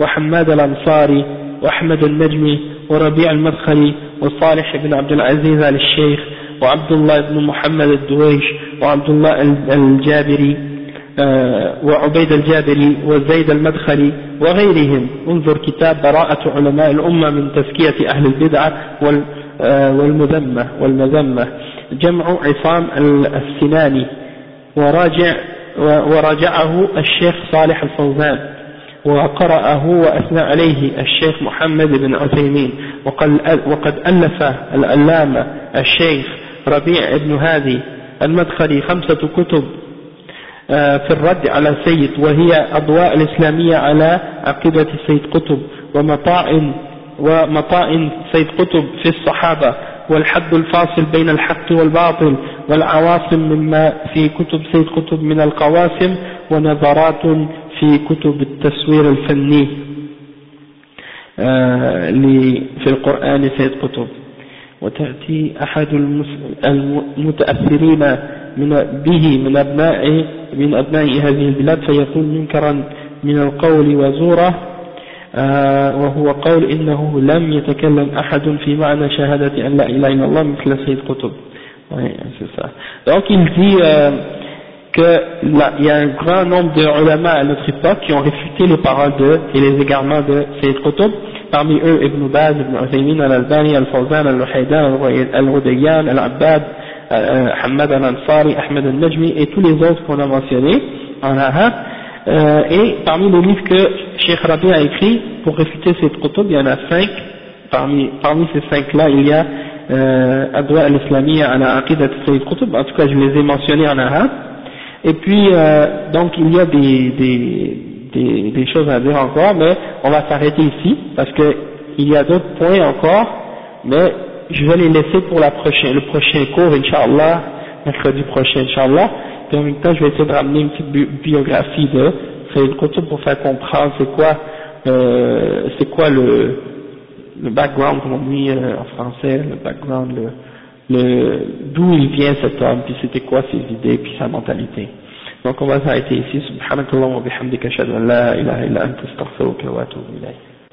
وحماد الأنصاري وأحمد النجمي وربيع المدخلي وصالح بن عبد العزيز آل الشيخ وعبد الله بن محمد الدويش وعبد الله الجابري آه، وعبيد الجابري وزيد المدخلي وغيرهم. انظر كتاب براءة علماء الأمة من تزكية أهل البدعة آه، والمذمة والمذمة. جمع عصام السناني وراجع وراجعه الشيخ صالح الفوزان. وقرأه وأثنى عليه الشيخ محمد بن عثيمين. وقد ألف الألامة الشيخ ربيع بن هادي المدخلي خمسة كتب آه، في الرد على سيد وهي أضواء الإسلامية على عقيدة سيد قطب ومطائن ومطائن سيد قطب في الصحابة والحد الفاصل بين الحق والباطل والعواصم مما في كتب سيد قطب من القواسم ونظرات في كتب التصوير الفني آه في القرآن سيد قطب وتأتي أحد المتأثرين من به من أبناء من أبناء هذه البلاد فيكون منكرا من القول وزورا آه وهو قول إنه لم يتكلم أحد في معنى شهادة أن لا إله إلا الله مثل سيد قطب. donc il dit euh, qu'il y a un grand nombre de ulama à notre époque qui ont réfuté les paroles de, et les égarements de Sayyid Qutb parmi eux Ibn Baz, Ibn Uthaymin, Al-Albani, Al-Fawzan, Al-Ruhaydan, Al-Rudayyan, Al-Abbad, euh, Hamad Al-Ansari, Ahmed Al-Najmi et tous les autres qu'on a mentionnés en arabe euh, et parmi les livres que Sheikh Rabi a écrit pour réfuter ces qutub, il y en a cinq. Parmi, parmi ces cinq-là, il y a euh, Adwa al-Islamiyya ala Aqidat Sayyid Qutb. En tout cas, je les ai mentionnés en arabe. Et puis, euh, donc, il y a des, des, des, des, choses à dire encore, mais on va s'arrêter ici, parce que il y a d'autres points encore, mais je vais les laisser pour la prochaine, le prochain cours, Inch'Allah, mercredi prochain, Inch'Allah. En même temps, je vais essayer de ramener une petite biographie de Sayyid Qutb pour faire comprendre c'est quoi, euh, c'est quoi le, le background, comme on dit euh, en français, le background, le d'où il vient cet homme, puis c'était quoi ses idées, puis sa mentalité. Donc on va s'arrêter ici. Wa illa.